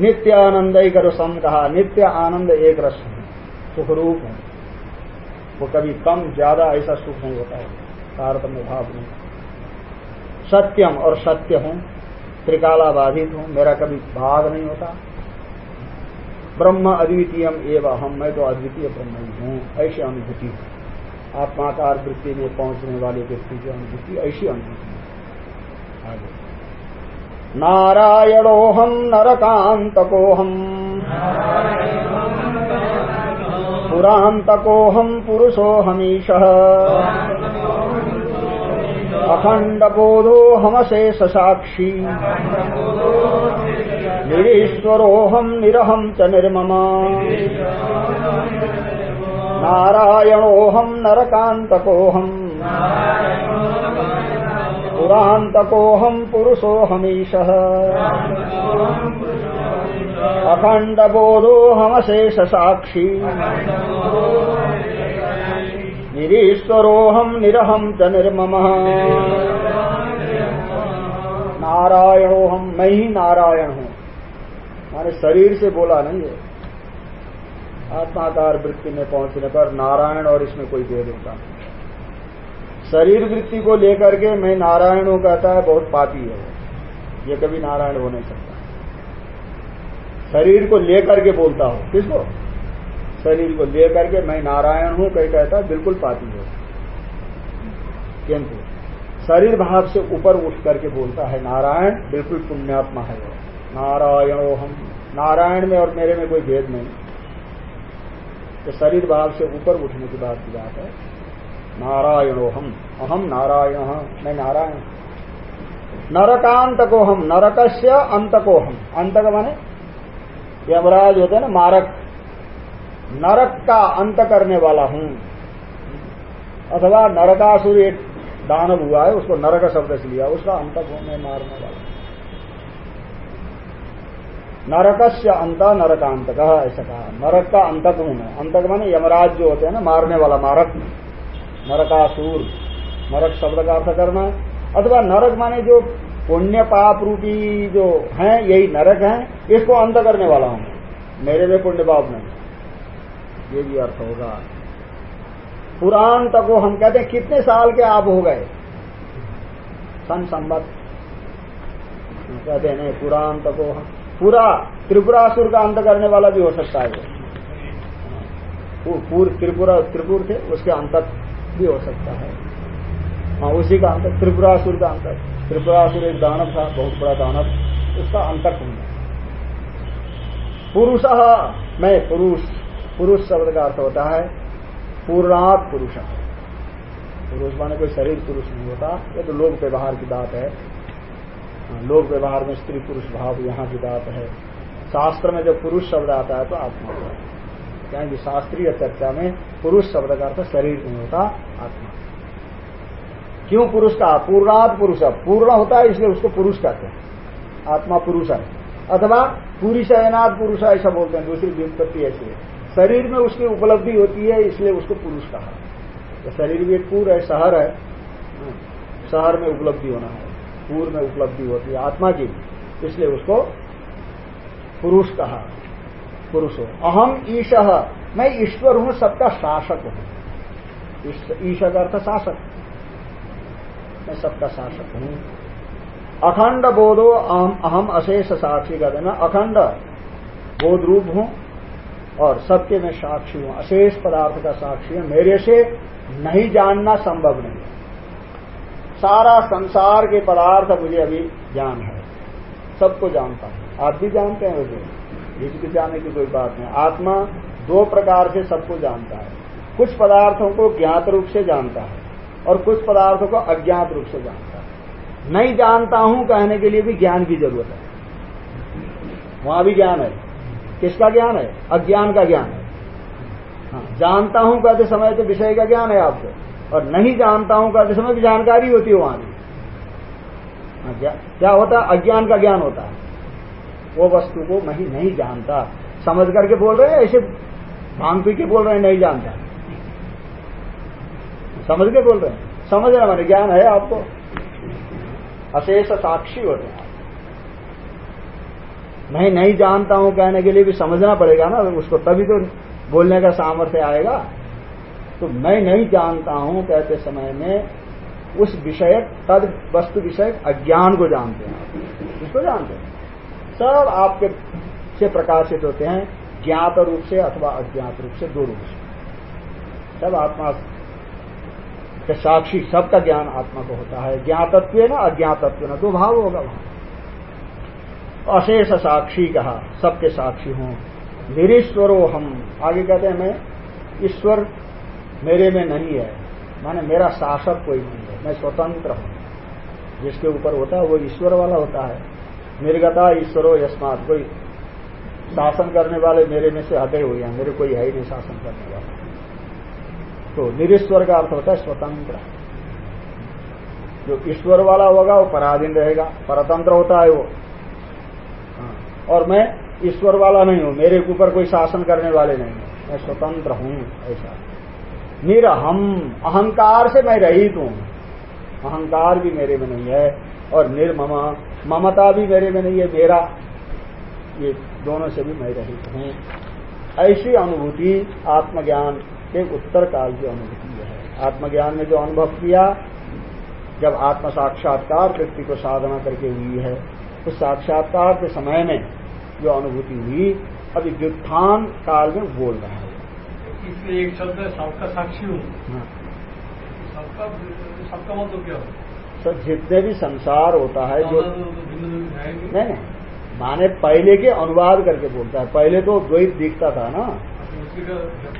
नित्य आनंद एक रसम कहा नित्य आनंद एक रस सुखरूप है। वो कभी कम, ज़्यादा ऐसा सुख नहीं होता है, तारतम्य भाव नहीं। सत्यम और सत्य हूँ त्रिकाला बाधित हूँ, मेरा कभी भाग नहीं होता। ब्रह्म अद्वितीयम एवं हम मैं तो अद्वितीय ब्रह्म ही हूँ, ऐसी अनुभूति आत्माकार वृत्ति में पहुँचने वाले व्यक्ति की अनुभूति, ऐसी अनुभूति आगे। नारायणोऽहम् नरकान्तकोऽहम् पुरान्तकोऽहम् पुरुषोऽहमीशः। अखण्डबोधोऽहमशेषसाक्षी। निरीश्वरोऽहम् निरहम् च निर्मम। नारायणोऽहम् नरकान्तकोऽहम् पुरान्तकोऽहम् पुरुषोऽहमीशः। अखण्डबोधोऽहमशेषसाक्षी। निरीश्वरोऽहम् निरहम् च निर्ममः। नारायणोहम मैं ही नारायण हूँ। माने शरीर से बोला नहीं है। आत्माकार वृत्ति में पहुँचने पर नारायण और इसमें कोई भेद होता नहीं। शरीर वृत्ति को लेकर के मैं नारायण हूँ कहता है बहुत पापी है। ये कभी नारायण हो नहीं सकता। शरीर को लेकर के बोलता हूँ, किसको? शरीर को लेकर के मैं नारायण हूँ, कहीं कहता है, बिल्कुल पापी है। किंतु शरीर भाव से ऊपर उठ करके बोलता है, नारायण, बिल्कुल पुण्यात्मा है नारायणो हम नारायण में और मेरे में कोई भेद नहीं। तो शरीर भाव से ऊपर उठने की बात की बात है। नारायणो हम अहम नारायण मैं नारायण। नरकांत को हम नरक से अंत को हम अंत का माने यमराज होते हैं ना, मारक। नरक का अंत करने वाला हूँ। अथवा नरकासुर एक दानव हुआ है, उसको नरक शब्द से लिया, उसका अंत मैं मारने वाला नरक से अंत, नरकांत ऐसा कहा। नरक का अंतक हूँ मैं अंतक माने यमराज जो होते हैं ना, मारने वाला मारक। नरकासुर, नरक शब्द का अर्थ करना, अथवा नरक माने जो पुण्य पाप रूपी जो है, यही नरक है, इसको अंत करने वाला हूँ। मेरे में पुण्य पाप नहीं। ये भी अर्थ होगा। पुराण तक को हम कहते हैं, कितने साल के आप हो गए? सन संबत। कहते हैं, नहीं, पुराण तक हम पूरा त्रिपुरासुर का अंत करने वाला भी हो सकता है। वो पूर्व त्रिपुरा त्रिपुर थे, उसके अंत भी हो सकता है। हाँ उसी का अंतर त्रिपुरासुर का अंतर। त्रिपुरासुर एक दानव था बहुत बड़ा दानव। उसका अंतर कुंड पुरुष मैं पुरुष पुरुष शब्द का अर्थ होता है पूर्णात पुरुष। पुरुष माने कोई शरीर पुरुष नहीं होता ये तो लोक व्यवहार की बात है। हाँ, लोक व्यवहार में स्त्री पुरुष भाव यहाँ की बात है। शास्त्र में जब पुरुष शब्द आता है तो आत्मा कि शास्त्रीय चर्चा में पुरुष शब्द का अर्थ शरीर नहीं होता, आत्मा। क्यों पुरुष का? पूर्णात पुरुष। पूर्ण होता है, इसलिए उसको पुरुष कहते हैं। आत्मा पुरुष है। अथवा पूरी शयनाथ पुरुष ऐसा बोलते हैं, दूसरी व्युत्पत्ति ऐसी है। शरीर में उसकी उपलब्धि होती है, इसलिए उसको पुरुष कहा। तो शरीर भी एक पूर है, शहर है। शहर में उपलब्धि होना है। पूर्व में उपलब्धि होती है, आत्मा की। इसलिए उसको पुरुष कहा। पुरुष। हो अहम ईश। मैं ईश्वर हूँ, सबका शासक हूँ। ईश का अर्थ शासक। मैं सबका शासक हूँ। अखंड बोधो अहम अहम अशेष साक्षी का देना। अखंड बोध रूप हूँ और सबके मैं साक्षी हूँ। अशेष पदार्थ का साक्षी हूँ। मेरे से नहीं जानना संभव नहीं। सारा संसार के पदार्थ मुझे अभी ज्ञान है। सबको जानता हूँ। आप भी जानते हैं मुझे। जाने की कोई बात नहीं। आत्मा दो प्रकार से सबको जानता है। कुछ पदार्थों को ज्ञात रूप से जानता है और कुछ पदार्थों को अज्ञात रूप से जानता है। नहीं जानता हूँ कहने के लिए भी ज्ञान की ज़रूरत है। वहाँ भी ज्ञान है। किसका ज्ञान है? अज्ञान का ज्ञान है। हाँ, जानता हूँ कहते समय तो विषय का ज्ञान है आपको। और नहीं जानता हूँ कहते समय भी जानकारी होती है वहाँ भी। हाँ, क्या होता है? अज्ञान का ज्ञान होता है। वो वस्तु को मैं नहीं जानता। समझ करके बोल रहे हैं, ऐसे भाँग पी के बोल रहे हैं, नहीं जानता। समझ के बोल रहे हैं। समझना मैंने ज्ञान है आपको। अशेष साक्षी होते हैं मैं नहीं जानता हूँ, कहने के लिए भी समझना पड़ेगा ना, उसको तभी तो बोलने का सामर्थ्य आएगा। तो मैं नहीं जानता हूँ, कहते समय में, उस विषय तद वस्तु विषय अज्ञान को जानते हैं उसको जानते हैं। सब आपके से प्रकाशित होते हैं, ज्ञात रूप से अथवा अज्ञात रूप से, दो रूप से। सब आत्मा के साक्षी, सबका ज्ञान आत्मा को होता है। ज्ञातत्व ना, अज्ञातत्व ना, दो भाव होगा वहाँ। अशेष साक्षी कहा, सबके साक्षी हूँ। निरीश्वरो हम। आगे कहते हैं, मैं, ईश्वर मेरे में नहीं है। माने मेरा शासक कोई नहीं है। मैं स्वतंत्र हूँ। जिसके ऊपर होता है, वो ईश्वर वाला होता है। निर्गता ईश्वरो यस्मात। कोई शासन करने वाले मेरे में से हटे हुए हैं, मेरे कोई है ही नहीं शासन करने वाला। तो निरीश्वर का अर्थ होता है स्वतंत्र। जो ईश्वर वाला होगा, वो पराधीन रहेगा। परतंत्र होता है वो। हाँ। और मैं ईश्वर वाला नहीं हूँ, मेरे ऊपर कोई शासन करने वाले नहीं है। मैं स्वतंत्र हूँ, ऐसा। निरहम, अहंकार से मैं रहित हूँ। अहंकार भी मेरे में नहीं है। और निर्मम। ममता भी मेरे में नहीं है मेरा। ये दोनों से भी मैं रहित हूँ। ऐसी अनुभूति आत्मज्ञान के उत्तर काल की अनुभूति है। आत्मज्ञान में जो अनुभव किया जब आत्म साक्षात्कार व्यक्ति को साधना करके हुई है उस साक्षात्कार के समय में जो अनुभूति हुई अभी व्युत्थान काल में बोल रहा है। इसलिए एक शब्द सबका साक्षी हूँ। हाँ। सबका सबका मतलब क्या सर जितने भी संसार होता है जो नहीं नहीं। माने पहले के अनुवाद करके बोलता है। पहले तो द्वैत दिखता था ना।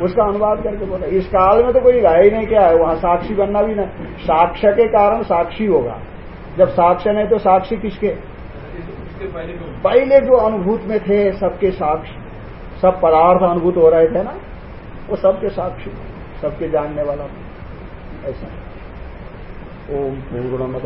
उसका अनुवाद करके बोला इस काल में तो कोई है ही नहीं क्या है? वहाँ साक्षी बनना भी नहीं साक्ष्य के कारण साक्षी होगा। जब साक्ष्य नहीं तो साक्षी किसके? पहले जो अनुभूत में थे सबके साक्षी सब पदार्थ अनुभूत हो रहे थे ना वो सबके साक्षी सबके जानने वाला। ऐसा। ओम पूर्णमत